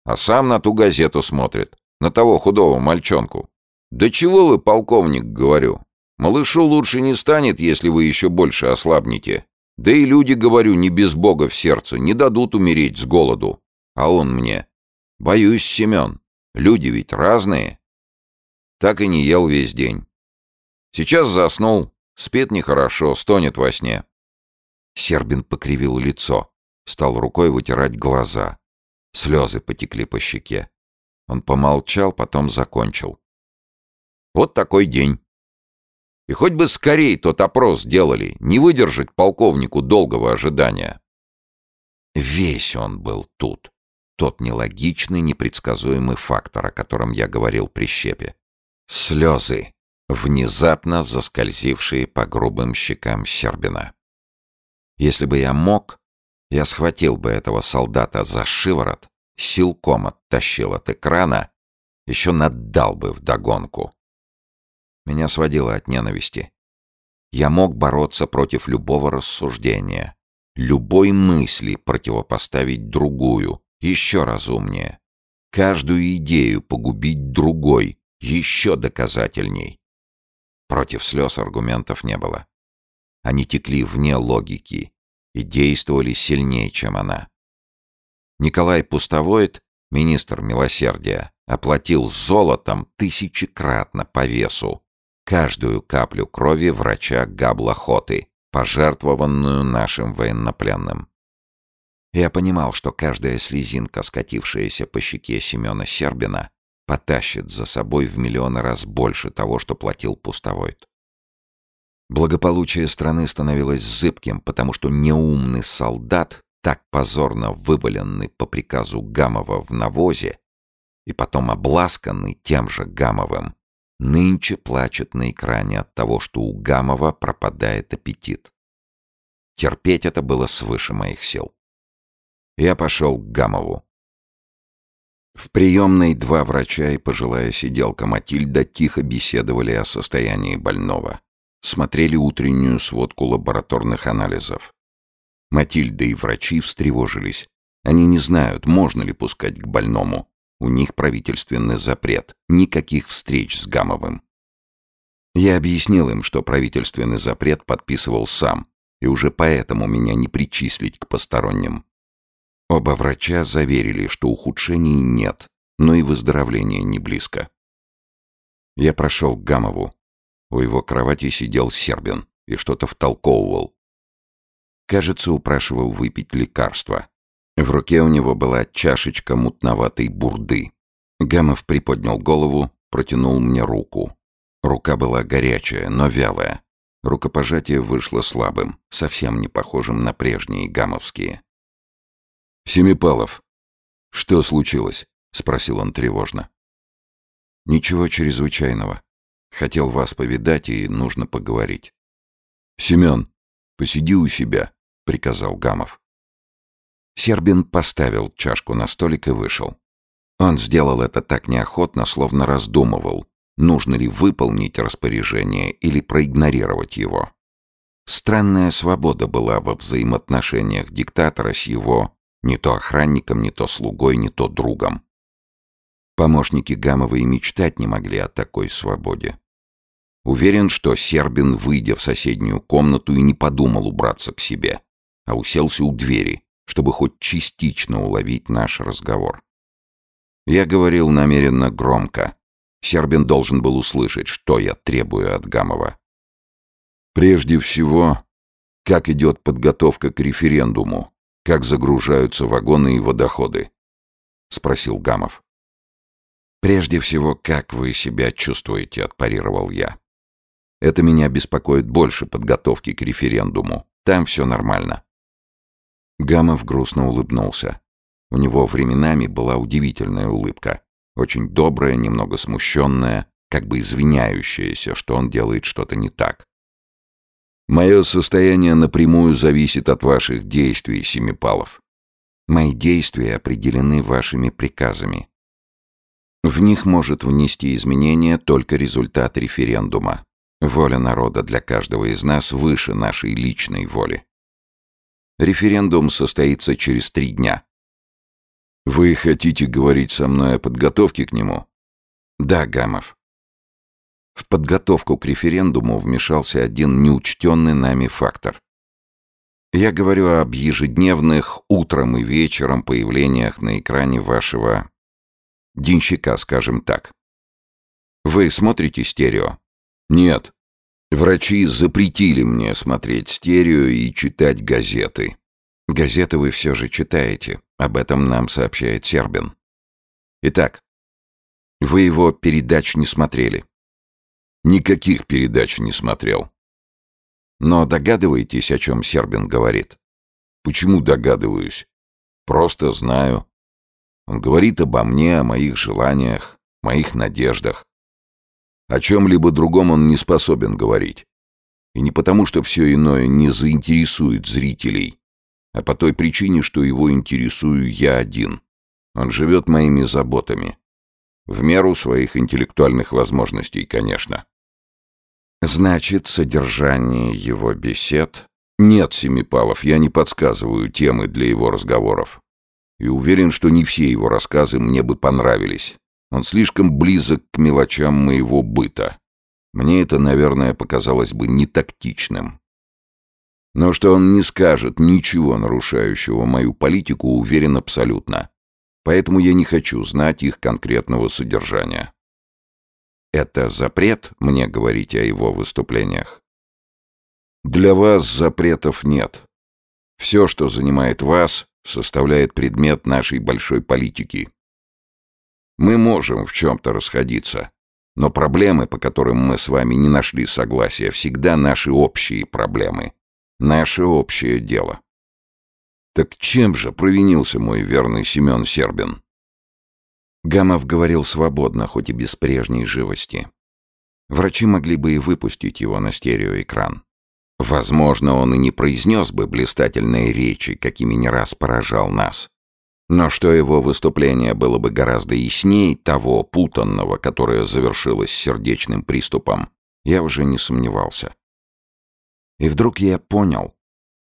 А сам на ту газету смотрит, на того худого мальчонку. «Да чего вы, полковник, говорю? Малышу лучше не станет, если вы еще больше ослабнете. Да и люди, говорю, не без Бога в сердце, не дадут умереть с голоду. А он мне. Боюсь, Семен, люди ведь разные. Так и не ел весь день. Сейчас заснул, спит нехорошо, стонет во сне. Сербин покривил лицо, стал рукой вытирать глаза. Слезы потекли по щеке. Он помолчал, потом закончил. Вот такой день. И хоть бы скорее тот опрос сделали, не выдержать полковнику долгого ожидания. Весь он был тут. Тот нелогичный, непредсказуемый фактор, о котором я говорил при щепе. Слезы внезапно заскользившие по грубым щекам Щербина. Если бы я мог, я схватил бы этого солдата за шиворот, силком оттащил от экрана, еще наддал бы вдогонку. Меня сводило от ненависти. Я мог бороться против любого рассуждения, любой мысли противопоставить другую, еще разумнее. Каждую идею погубить другой, еще доказательней. Против слез аргументов не было. Они текли вне логики и действовали сильнее, чем она. Николай Пустовоид, министр милосердия, оплатил золотом тысячекратно по весу каждую каплю крови врача Габлохоты, пожертвованную нашим военнопленным. Я понимал, что каждая слезинка, скатившаяся по щеке Семена Сербина, потащит за собой в миллионы раз больше того, что платил пустовойт. Благополучие страны становилось зыбким, потому что неумный солдат, так позорно вываленный по приказу Гамова в навозе и потом обласканный тем же Гамовым, нынче плачет на экране от того, что у Гамова пропадает аппетит. Терпеть это было свыше моих сил. Я пошел к Гамову. В приемной два врача и пожилая сиделка Матильда тихо беседовали о состоянии больного. Смотрели утреннюю сводку лабораторных анализов. Матильда и врачи встревожились. Они не знают, можно ли пускать к больному. У них правительственный запрет. Никаких встреч с Гамовым. Я объяснил им, что правительственный запрет подписывал сам, и уже поэтому меня не причислить к посторонним. Оба врача заверили, что ухудшений нет, но и выздоровление не близко. Я прошел к Гамову. У его кровати сидел Сербин и что-то втолковывал. Кажется, упрашивал выпить лекарство. В руке у него была чашечка мутноватой бурды. Гамов приподнял голову, протянул мне руку. Рука была горячая, но вялая. Рукопожатие вышло слабым, совсем не похожим на прежние гамовские. «Семипалов, что случилось?» — спросил он тревожно. «Ничего чрезвычайного. Хотел вас повидать и нужно поговорить». «Семен, посиди у себя», — приказал Гамов. Сербин поставил чашку на столик и вышел. Он сделал это так неохотно, словно раздумывал, нужно ли выполнить распоряжение или проигнорировать его. Странная свобода была во взаимоотношениях диктатора с его не то охранником, не то слугой, не то другом. Помощники Гамова и мечтать не могли о такой свободе. Уверен, что Сербин, выйдя в соседнюю комнату, и не подумал убраться к себе, а уселся у двери, чтобы хоть частично уловить наш разговор. Я говорил намеренно громко. Сербин должен был услышать, что я требую от Гамова. Прежде всего, как идет подготовка к референдуму, как загружаются вагоны и водоходы? Спросил Гамов. «Прежде всего, как вы себя чувствуете?» — отпарировал я. «Это меня беспокоит больше подготовки к референдуму. Там все нормально». Гамов грустно улыбнулся. У него временами была удивительная улыбка. Очень добрая, немного смущенная, как бы извиняющаяся, что он делает что-то не так. «Мое состояние напрямую зависит от ваших действий, Семипалов». «Мои действия определены вашими приказами. В них может внести изменения только результат референдума. Воля народа для каждого из нас выше нашей личной воли. Референдум состоится через три дня. Вы хотите говорить со мной о подготовке к нему? Да, Гамов. В подготовку к референдуму вмешался один неучтенный нами фактор. Я говорю об ежедневных утром и вечером появлениях на экране вашего денщика, скажем так. Вы смотрите стерео? Нет. Врачи запретили мне смотреть стерео и читать газеты. Газеты вы все же читаете. Об этом нам сообщает Сербин. Итак, вы его передач не смотрели? Никаких передач не смотрел. Но догадываетесь, о чем Сербин говорит? Почему догадываюсь? Просто знаю. Он говорит обо мне, о моих желаниях, моих надеждах. О чем-либо другом он не способен говорить. И не потому, что все иное не заинтересует зрителей, а по той причине, что его интересую я один. Он живет моими заботами. В меру своих интеллектуальных возможностей, конечно. Значит, содержание его бесед... Нет, Семипалов, я не подсказываю темы для его разговоров. И уверен, что не все его рассказы мне бы понравились. Он слишком близок к мелочам моего быта. Мне это, наверное, показалось бы не тактичным. Но что он не скажет ничего нарушающего мою политику, уверен абсолютно. Поэтому я не хочу знать их конкретного содержания. Это запрет мне говорить о его выступлениях? Для вас запретов нет. Все, что занимает вас, составляет предмет нашей большой политики. Мы можем в чем-то расходиться, но проблемы, по которым мы с вами не нашли согласия, всегда наши общие проблемы, наше общее дело. Так чем же провинился мой верный Семен Сербин? Гамов говорил свободно, хоть и без прежней живости. Врачи могли бы и выпустить его на стереоэкран. Возможно, он и не произнес бы блистательные речи, какими не раз поражал нас. Но что его выступление было бы гораздо ясней того путанного, которое завершилось сердечным приступом, я уже не сомневался. И вдруг я понял,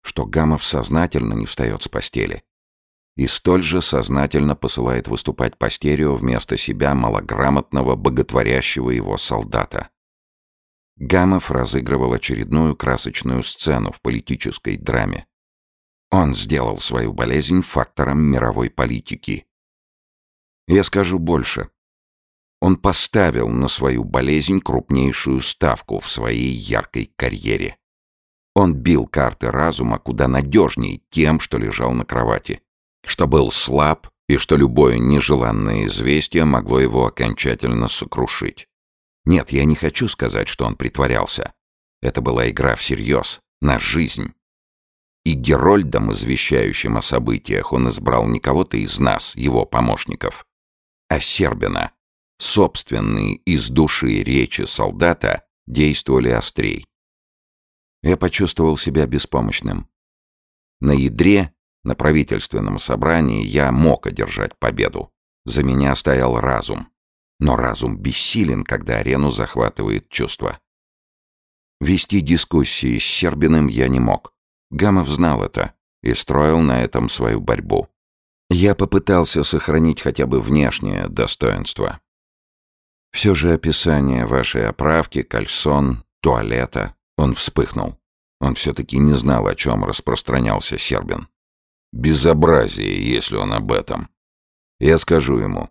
что Гамов сознательно не встает с постели. И столь же сознательно посылает выступать по стерео вместо себя малограмотного, боготворящего его солдата. Гамов разыгрывал очередную красочную сцену в политической драме. Он сделал свою болезнь фактором мировой политики. Я скажу больше. Он поставил на свою болезнь крупнейшую ставку в своей яркой карьере. Он бил карты разума куда надежней тем, что лежал на кровати, что был слаб и что любое нежеланное известие могло его окончательно сокрушить. Нет, я не хочу сказать, что он притворялся. Это была игра всерьез, на жизнь. И Герольдом, извещающим о событиях, он избрал не кого-то из нас, его помощников, а Сербина. Собственные из души речи солдата действовали острей. Я почувствовал себя беспомощным. На ядре, на правительственном собрании я мог одержать победу. За меня стоял разум. Но разум бессилен, когда арену захватывает чувство. Вести дискуссии с Сербиным я не мог. Гамов знал это и строил на этом свою борьбу. Я попытался сохранить хотя бы внешнее достоинство. Все же описание вашей оправки, кальсон, туалета, он вспыхнул. Он все-таки не знал, о чем распространялся Сербин. Безобразие, если он об этом. Я скажу ему.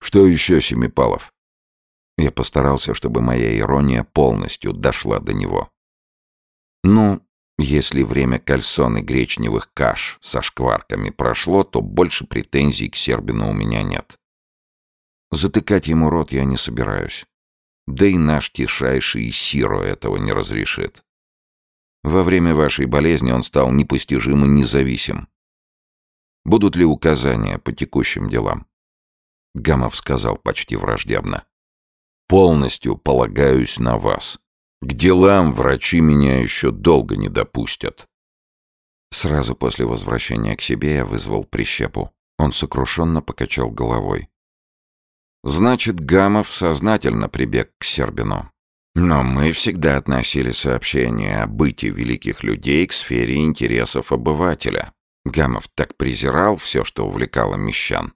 Что еще, Семипалов? Я постарался, чтобы моя ирония полностью дошла до него. Ну, если время кальсон и гречневых каш со шкварками прошло, то больше претензий к Сербину у меня нет. Затыкать ему рот я не собираюсь. Да и наш тишайший Сиро этого не разрешит. Во время вашей болезни он стал непостижимо независим. Будут ли указания по текущим делам? Гамов сказал почти враждебно. Полностью полагаюсь на вас. К делам врачи меня еще долго не допустят. Сразу после возвращения к себе я вызвал прищепу. Он сокрушенно покачал головой. Значит, Гамов сознательно прибег к Сербину. Но мы всегда относили сообщения о бытии великих людей к сфере интересов обывателя. Гамов так презирал все, что увлекало мещан.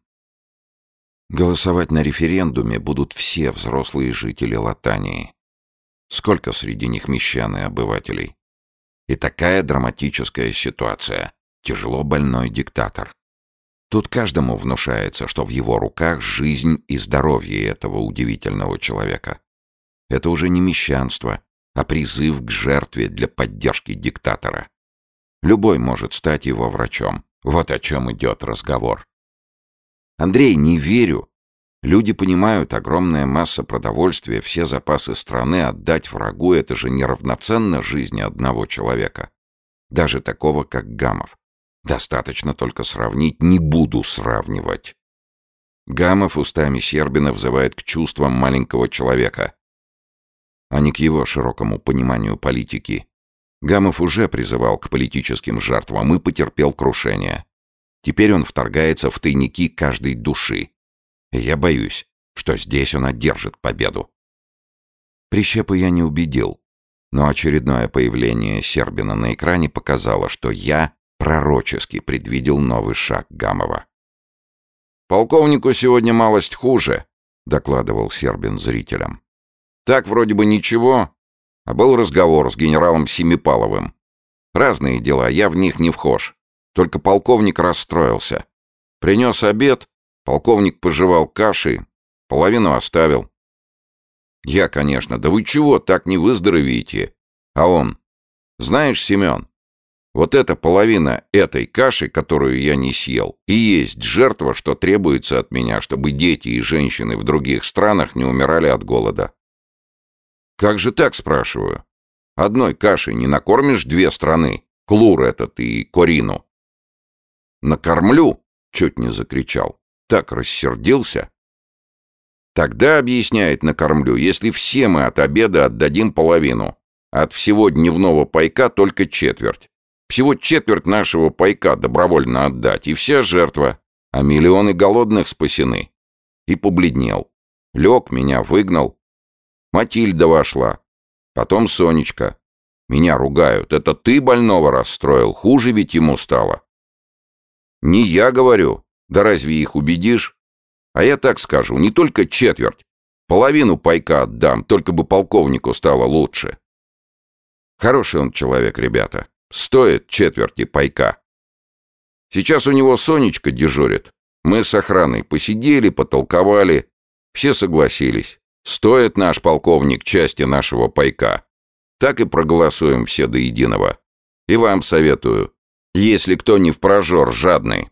Голосовать на референдуме будут все взрослые жители Латании. Сколько среди них мещан и обывателей? И такая драматическая ситуация. Тяжело больной диктатор. Тут каждому внушается, что в его руках жизнь и здоровье этого удивительного человека. Это уже не мещанство, а призыв к жертве для поддержки диктатора. Любой может стать его врачом. Вот о чем идет разговор. Андрей, не верю. Люди понимают, огромная масса продовольствия, все запасы страны отдать врагу — это же неравноценно жизни одного человека. Даже такого, как Гамов. Достаточно только сравнить, не буду сравнивать. Гамов устами Сербина взывает к чувствам маленького человека, а не к его широкому пониманию политики. Гамов уже призывал к политическим жертвам и потерпел крушение. Теперь он вторгается в тайники каждой души. Я боюсь, что здесь он одержит победу. Прищепа я не убедил, но очередное появление Сербина на экране показало, что я пророчески предвидел новый шаг Гамова. «Полковнику сегодня малость хуже», — докладывал Сербин зрителям. Так вроде бы ничего, а был разговор с генералом Семипаловым. Разные дела, я в них не вхож. Только полковник расстроился. Принес обед, полковник пожевал каши, половину оставил. Я, конечно, да вы чего, так не выздоровеете? А он, знаешь, Семен, вот эта половина этой каши, которую я не съел, и есть жертва, что требуется от меня, чтобы дети и женщины в других странах не умирали от голода. «Как же так?» — спрашиваю. «Одной кашей не накормишь две страны, Клур этот и Корину». «Накормлю!» — чуть не закричал. Так рассердился. «Тогда, — объясняет, — накормлю, если все мы от обеда отдадим половину. От всего дневного пайка только четверть. Всего четверть нашего пайка добровольно отдать, и вся жертва, а миллионы голодных спасены». И побледнел. Лег, меня выгнал, Матильда вошла. Потом Сонечка. Меня ругают. Это ты больного расстроил. Хуже ведь ему стало. Не я говорю. Да разве их убедишь? А я так скажу. Не только четверть. Половину пайка отдам, только бы полковнику стало лучше. Хороший он человек, ребята. Стоит четверти пайка. Сейчас у него Сонечка дежурит. Мы с охраной посидели, потолковали. Все согласились. Стоит наш полковник части нашего пайка. Так и проголосуем все до единого. И вам советую, если кто не в прожор жадный,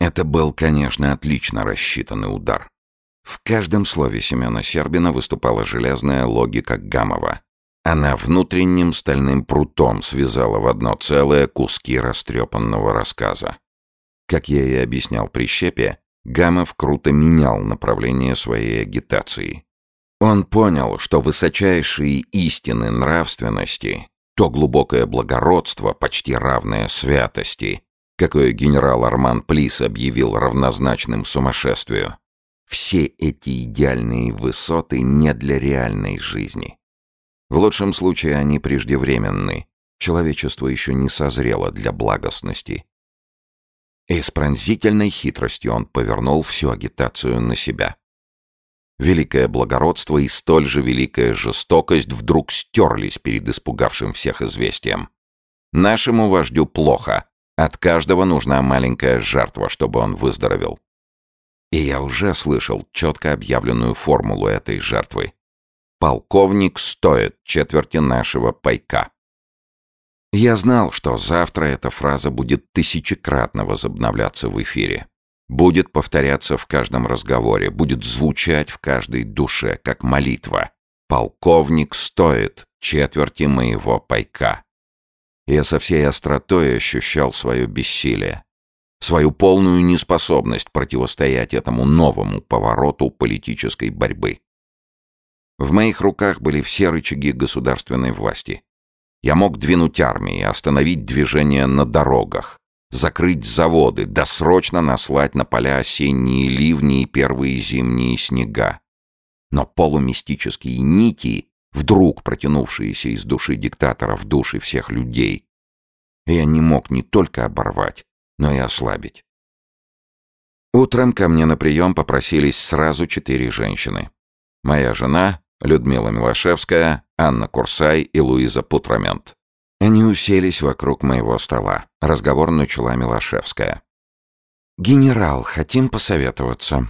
Это был, конечно, отлично рассчитанный удар. В каждом слове Семена Сербина выступала железная логика Гамова. Она внутренним стальным прутом связала в одно целое куски растрепанного рассказа. Как я и объяснял при щепе, Гамов круто менял направление своей агитации. Он понял, что высочайшие истины нравственности, то глубокое благородство, почти равное святости, какое генерал Арман Плис объявил равнозначным сумасшествию, все эти идеальные высоты не для реальной жизни. В лучшем случае они преждевременны. Человечество еще не созрело для благостности. И с пронзительной хитростью он повернул всю агитацию на себя. Великое благородство и столь же великая жестокость вдруг стерлись перед испугавшим всех известием. Нашему вождю плохо. От каждого нужна маленькая жертва, чтобы он выздоровел. И я уже слышал четко объявленную формулу этой жертвы. «Полковник стоит четверти нашего пайка». Я знал, что завтра эта фраза будет тысячекратно возобновляться в эфире. Будет повторяться в каждом разговоре, будет звучать в каждой душе, как молитва. «Полковник стоит четверти моего пайка». Я со всей остротой ощущал свое бессилие свою полную неспособность противостоять этому новому повороту политической борьбы. В моих руках были все рычаги государственной власти. Я мог двинуть армии, остановить движение на дорогах, закрыть заводы, досрочно наслать на поля осенние ливни и первые зимние снега. Но полумистические нити, вдруг протянувшиеся из души диктатора в души всех людей, я не мог не только оборвать, но и ослабить. Утром ко мне на прием попросились сразу четыре женщины. Моя жена, Людмила Милошевская, Анна Курсай и Луиза Путрамент. Они уселись вокруг моего стола. Разговор начала Милошевская. «Генерал, хотим посоветоваться.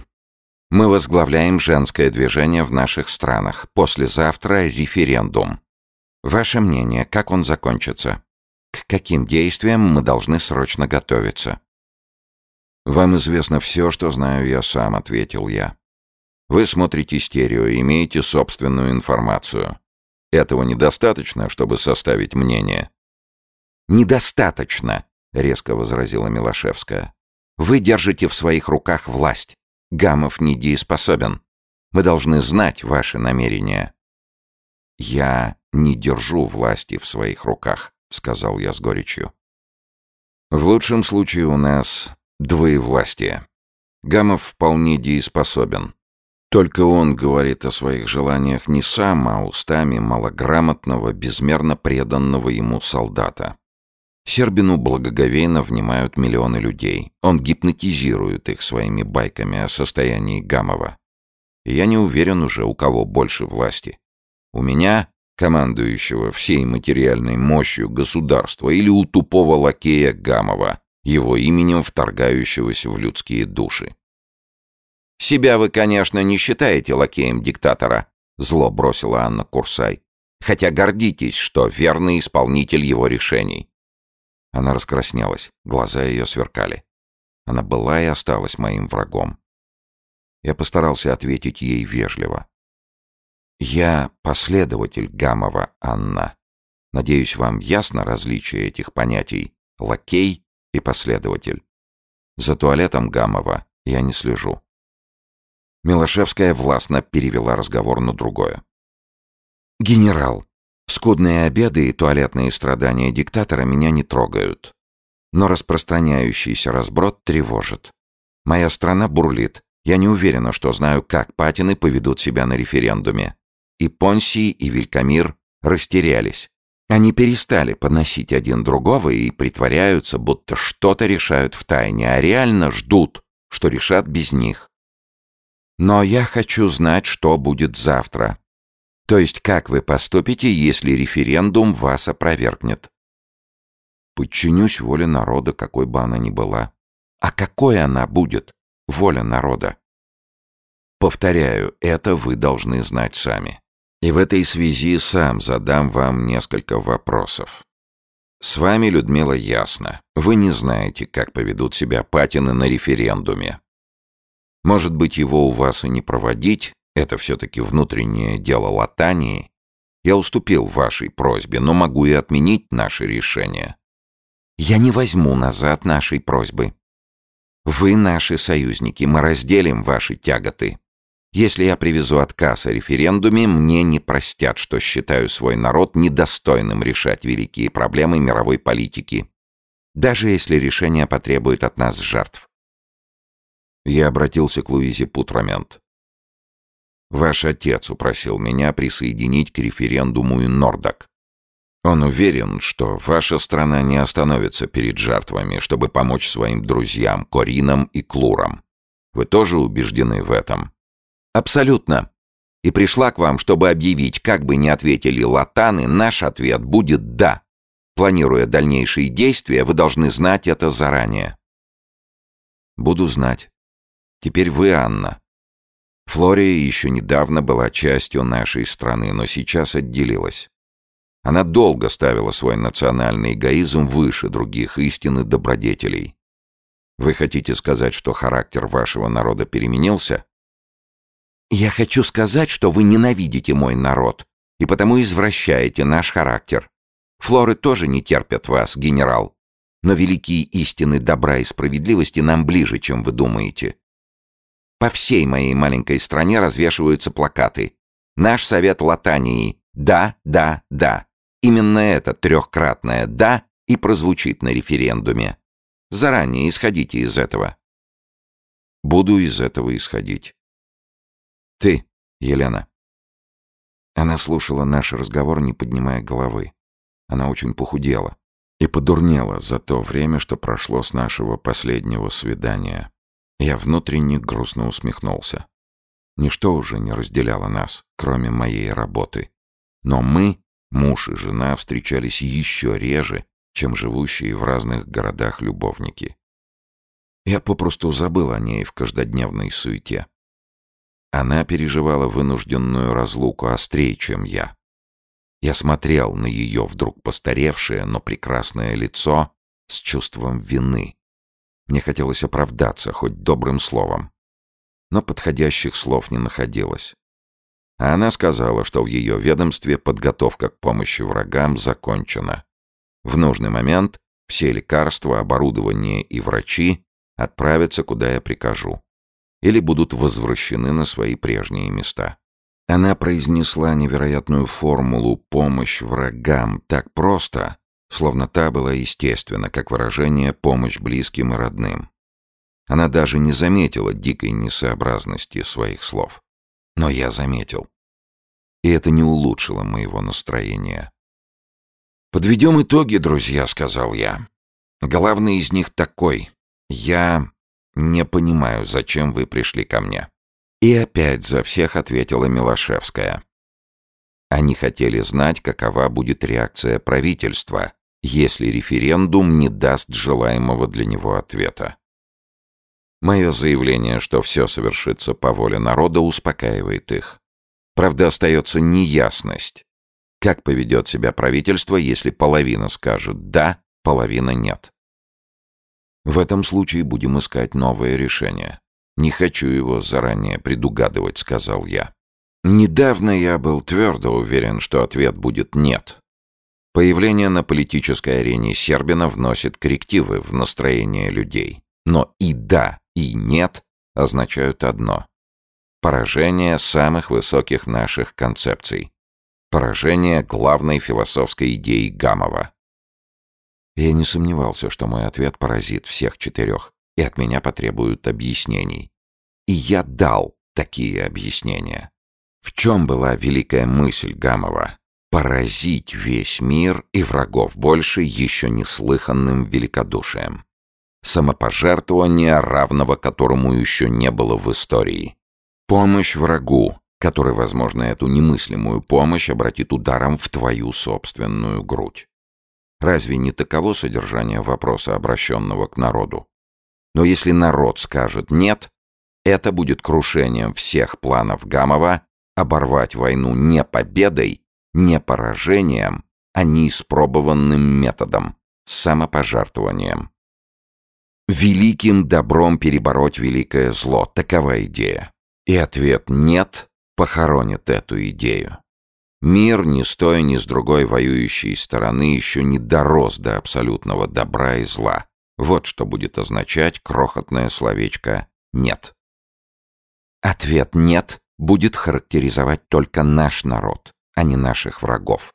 Мы возглавляем женское движение в наших странах. Послезавтра референдум. Ваше мнение, как он закончится?» К каким действиям мы должны срочно готовиться? «Вам известно все, что знаю я сам», — ответил я. «Вы смотрите стерео и имеете собственную информацию. Этого недостаточно, чтобы составить мнение». «Недостаточно», — резко возразила Милошевская. «Вы держите в своих руках власть. Гамов недееспособен. Мы должны знать ваши намерения». «Я не держу власти в своих руках», — сказал я с горечью. «В лучшем случае у нас двоевластие. Гамов вполне дееспособен. Только он говорит о своих желаниях не сам, а устами малограмотного, безмерно преданного ему солдата. Сербину благоговейно внимают миллионы людей. Он гипнотизирует их своими байками о состоянии Гамова. Я не уверен уже, у кого больше власти. У меня командующего всей материальной мощью государства, или у тупого лакея Гамова, его именем вторгающегося в людские души. «Себя вы, конечно, не считаете лакеем диктатора», — зло бросила Анна Курсай. «Хотя гордитесь, что верный исполнитель его решений». Она раскраснелась, глаза ее сверкали. Она была и осталась моим врагом. Я постарался ответить ей вежливо. Я последователь Гамова Анна. Надеюсь, вам ясно различие этих понятий «лакей» и «последователь». За туалетом Гамова я не слежу. Милошевская властно перевела разговор на другое. «Генерал, скудные обеды и туалетные страдания диктатора меня не трогают. Но распространяющийся разброд тревожит. Моя страна бурлит. Я не уверена, что знаю, как патины поведут себя на референдуме. И Понсий, и Велькамир растерялись. Они перестали поносить один другого и притворяются, будто что-то решают в тайне, а реально ждут, что решат без них. Но я хочу знать, что будет завтра. То есть, как вы поступите, если референдум вас опровергнет? Подчинюсь воле народа, какой бы она ни была. А какой она будет, воля народа? Повторяю, это вы должны знать сами. И в этой связи сам задам вам несколько вопросов. С вами, Людмила, ясно. Вы не знаете, как поведут себя Патины на референдуме. Может быть, его у вас и не проводить, это все-таки внутреннее дело Латании. Я уступил вашей просьбе, но могу и отменить наше решение. Я не возьму назад нашей просьбы. Вы наши союзники, мы разделим ваши тяготы. Если я привезу отказ о референдуме, мне не простят, что считаю свой народ недостойным решать великие проблемы мировой политики, даже если решение потребует от нас жертв. Я обратился к Луизе Путрамент. Ваш отец упросил меня присоединить к референдуму и Нордок. Он уверен, что ваша страна не остановится перед жертвами, чтобы помочь своим друзьям Коринам и Клурам. Вы тоже убеждены в этом? Абсолютно. И пришла к вам, чтобы объявить, как бы ни ответили латаны, наш ответ будет «да». Планируя дальнейшие действия, вы должны знать это заранее. Буду знать. Теперь вы, Анна. Флория еще недавно была частью нашей страны, но сейчас отделилась. Она долго ставила свой национальный эгоизм выше других истин и добродетелей. Вы хотите сказать, что характер вашего народа переменился? Я хочу сказать, что вы ненавидите мой народ и потому извращаете наш характер. Флоры тоже не терпят вас, генерал. Но великие истины добра и справедливости нам ближе, чем вы думаете. По всей моей маленькой стране развешиваются плакаты. Наш совет Латании «Да, да, да». Именно это трехкратное «да» и прозвучит на референдуме. Заранее исходите из этого. Буду из этого исходить. Ты, Елена. Она слушала наш разговор, не поднимая головы. Она очень похудела и подурнела за то время, что прошло с нашего последнего свидания. Я внутренне грустно усмехнулся. Ничто уже не разделяло нас, кроме моей работы. Но мы, муж и жена, встречались еще реже, чем живущие в разных городах любовники. Я попросту забыл о ней в каждодневной суете. Она переживала вынужденную разлуку острее, чем я. Я смотрел на ее вдруг постаревшее, но прекрасное лицо с чувством вины. Мне хотелось оправдаться хоть добрым словом. Но подходящих слов не находилось. А она сказала, что в ее ведомстве подготовка к помощи врагам закончена. В нужный момент все лекарства, оборудование и врачи отправятся, куда я прикажу или будут возвращены на свои прежние места. Она произнесла невероятную формулу «помощь врагам» так просто, словно та была естественна, как выражение «помощь близким и родным». Она даже не заметила дикой несообразности своих слов. Но я заметил. И это не улучшило моего настроения. «Подведем итоги, друзья», — сказал я. «Главный из них такой. Я «Не понимаю, зачем вы пришли ко мне». И опять за всех ответила Милошевская. Они хотели знать, какова будет реакция правительства, если референдум не даст желаемого для него ответа. Мое заявление, что все совершится по воле народа, успокаивает их. Правда, остается неясность. Как поведет себя правительство, если половина скажет «да», половина «нет». В этом случае будем искать новое решение. Не хочу его заранее предугадывать, сказал я. Недавно я был твердо уверен, что ответ будет «нет». Появление на политической арене Сербина вносит коррективы в настроение людей. Но и «да», и «нет» означают одно — поражение самых высоких наших концепций. Поражение главной философской идеи Гамова. Я не сомневался, что мой ответ поразит всех четырех, и от меня потребуют объяснений. И я дал такие объяснения. В чем была великая мысль Гамова? Поразить весь мир и врагов больше еще неслыханным великодушием. Самопожертвование, равного которому еще не было в истории. Помощь врагу, который, возможно, эту немыслимую помощь обратит ударом в твою собственную грудь. Разве не таково содержание вопроса, обращенного к народу? Но если народ скажет «нет», это будет крушением всех планов Гамова оборвать войну не победой, не поражением, а неиспробованным методом — самопожертвованием. Великим добром перебороть великое зло — такова идея. И ответ «нет» похоронит эту идею. Мир, ни с той, ни с другой воюющей стороны, еще не дорос до абсолютного добра и зла. Вот что будет означать крохотное словечко «нет». Ответ «нет» будет характеризовать только наш народ, а не наших врагов.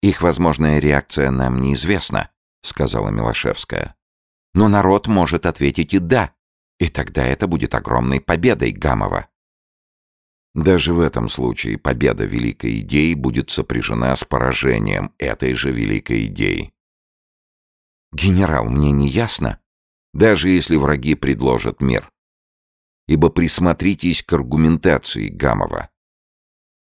Их возможная реакция нам неизвестна, сказала Милошевская. Но народ может ответить и «да», и тогда это будет огромной победой Гамова. Даже в этом случае победа великой идеи будет сопряжена с поражением этой же великой идеи. Генерал, мне не ясно, даже если враги предложат мир. Ибо присмотритесь к аргументации Гамова.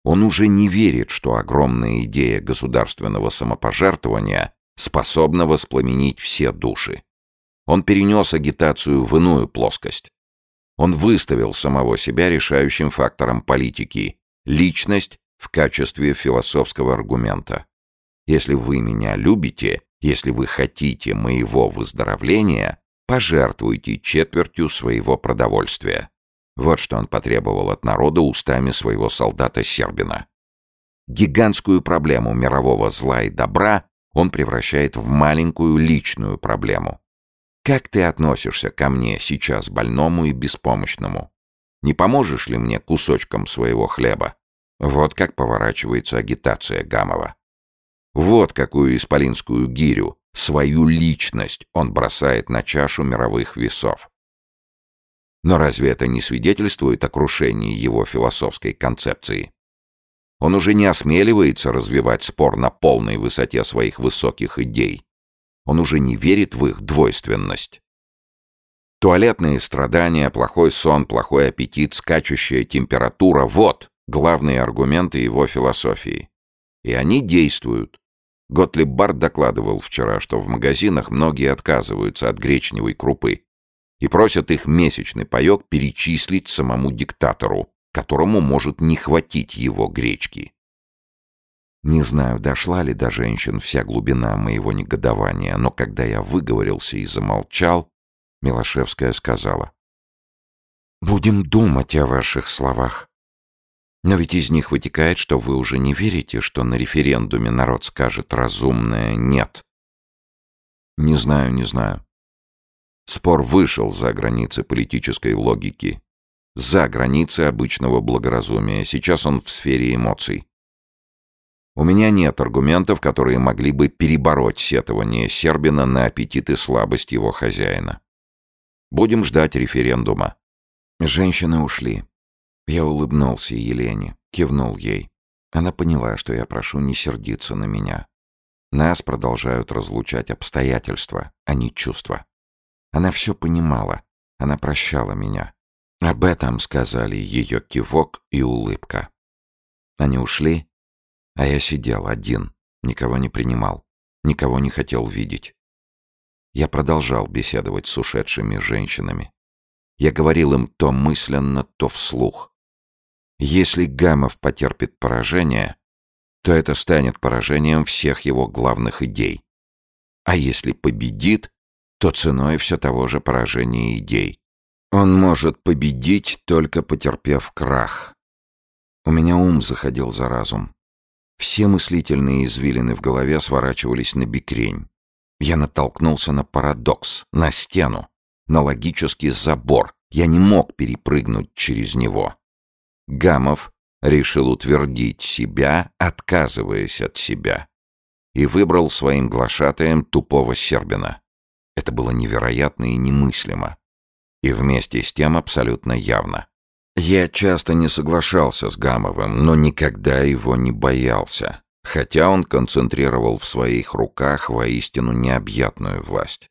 Он уже не верит, что огромная идея государственного самопожертвования способна воспламенить все души. Он перенес агитацию в иную плоскость. Он выставил самого себя решающим фактором политики, личность в качестве философского аргумента. Если вы меня любите, если вы хотите моего выздоровления, пожертвуйте четвертью своего продовольствия. Вот что он потребовал от народа устами своего солдата Сербина. Гигантскую проблему мирового зла и добра он превращает в маленькую личную проблему. Как ты относишься ко мне, сейчас больному и беспомощному? Не поможешь ли мне кусочком своего хлеба? Вот как поворачивается агитация Гамова. Вот какую исполинскую гирю, свою личность он бросает на чашу мировых весов. Но разве это не свидетельствует о крушении его философской концепции? Он уже не осмеливается развивать спор на полной высоте своих высоких идей. Он уже не верит в их двойственность. Туалетные страдания, плохой сон, плохой аппетит, скачущая температура — вот главные аргументы его философии. И они действуют. Готлиб Барт докладывал вчера, что в магазинах многие отказываются от гречневой крупы и просят их месячный паёк перечислить самому диктатору, которому может не хватить его гречки. Не знаю, дошла ли до женщин вся глубина моего негодования, но когда я выговорился и замолчал, Милошевская сказала. «Будем думать о ваших словах. Но ведь из них вытекает, что вы уже не верите, что на референдуме народ скажет разумное «нет». Не знаю, не знаю. Спор вышел за границы политической логики, за границы обычного благоразумия. Сейчас он в сфере эмоций. У меня нет аргументов, которые могли бы перебороть сетование Сербина на аппетит и слабость его хозяина. Будем ждать референдума. Женщины ушли. Я улыбнулся Елене, кивнул ей. Она поняла, что я прошу не сердиться на меня. Нас продолжают разлучать обстоятельства, а не чувства. Она все понимала. Она прощала меня. Об этом сказали ее кивок и улыбка. Они ушли, а я сидел один, никого не принимал, никого не хотел видеть. Я продолжал беседовать с ушедшими женщинами. Я говорил им то мысленно, то вслух. Если Гамов потерпит поражение, то это станет поражением всех его главных идей. А если победит, то ценой все того же поражения идей. Он может победить, только потерпев крах. У меня ум заходил за разум. Все мыслительные извилины в голове сворачивались на бикрень. Я натолкнулся на парадокс, на стену, на логический забор. Я не мог перепрыгнуть через него. Гамов решил утвердить себя, отказываясь от себя. И выбрал своим глашатаем тупого Сербина. Это было невероятно и немыслимо. И вместе с тем абсолютно явно. Я часто не соглашался с Гамовым, но никогда его не боялся, хотя он концентрировал в своих руках воистину необъятную власть.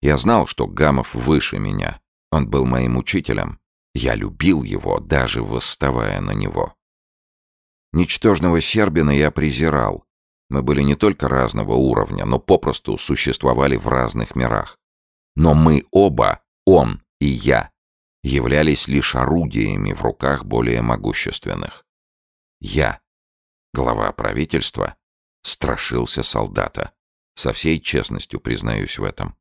Я знал, что Гамов выше меня. Он был моим учителем. Я любил его, даже восставая на него. Ничтожного Сербина я презирал. Мы были не только разного уровня, но попросту существовали в разных мирах. Но мы оба, он и я, являлись лишь орудиями в руках более могущественных. Я, глава правительства, страшился солдата. Со всей честностью признаюсь в этом.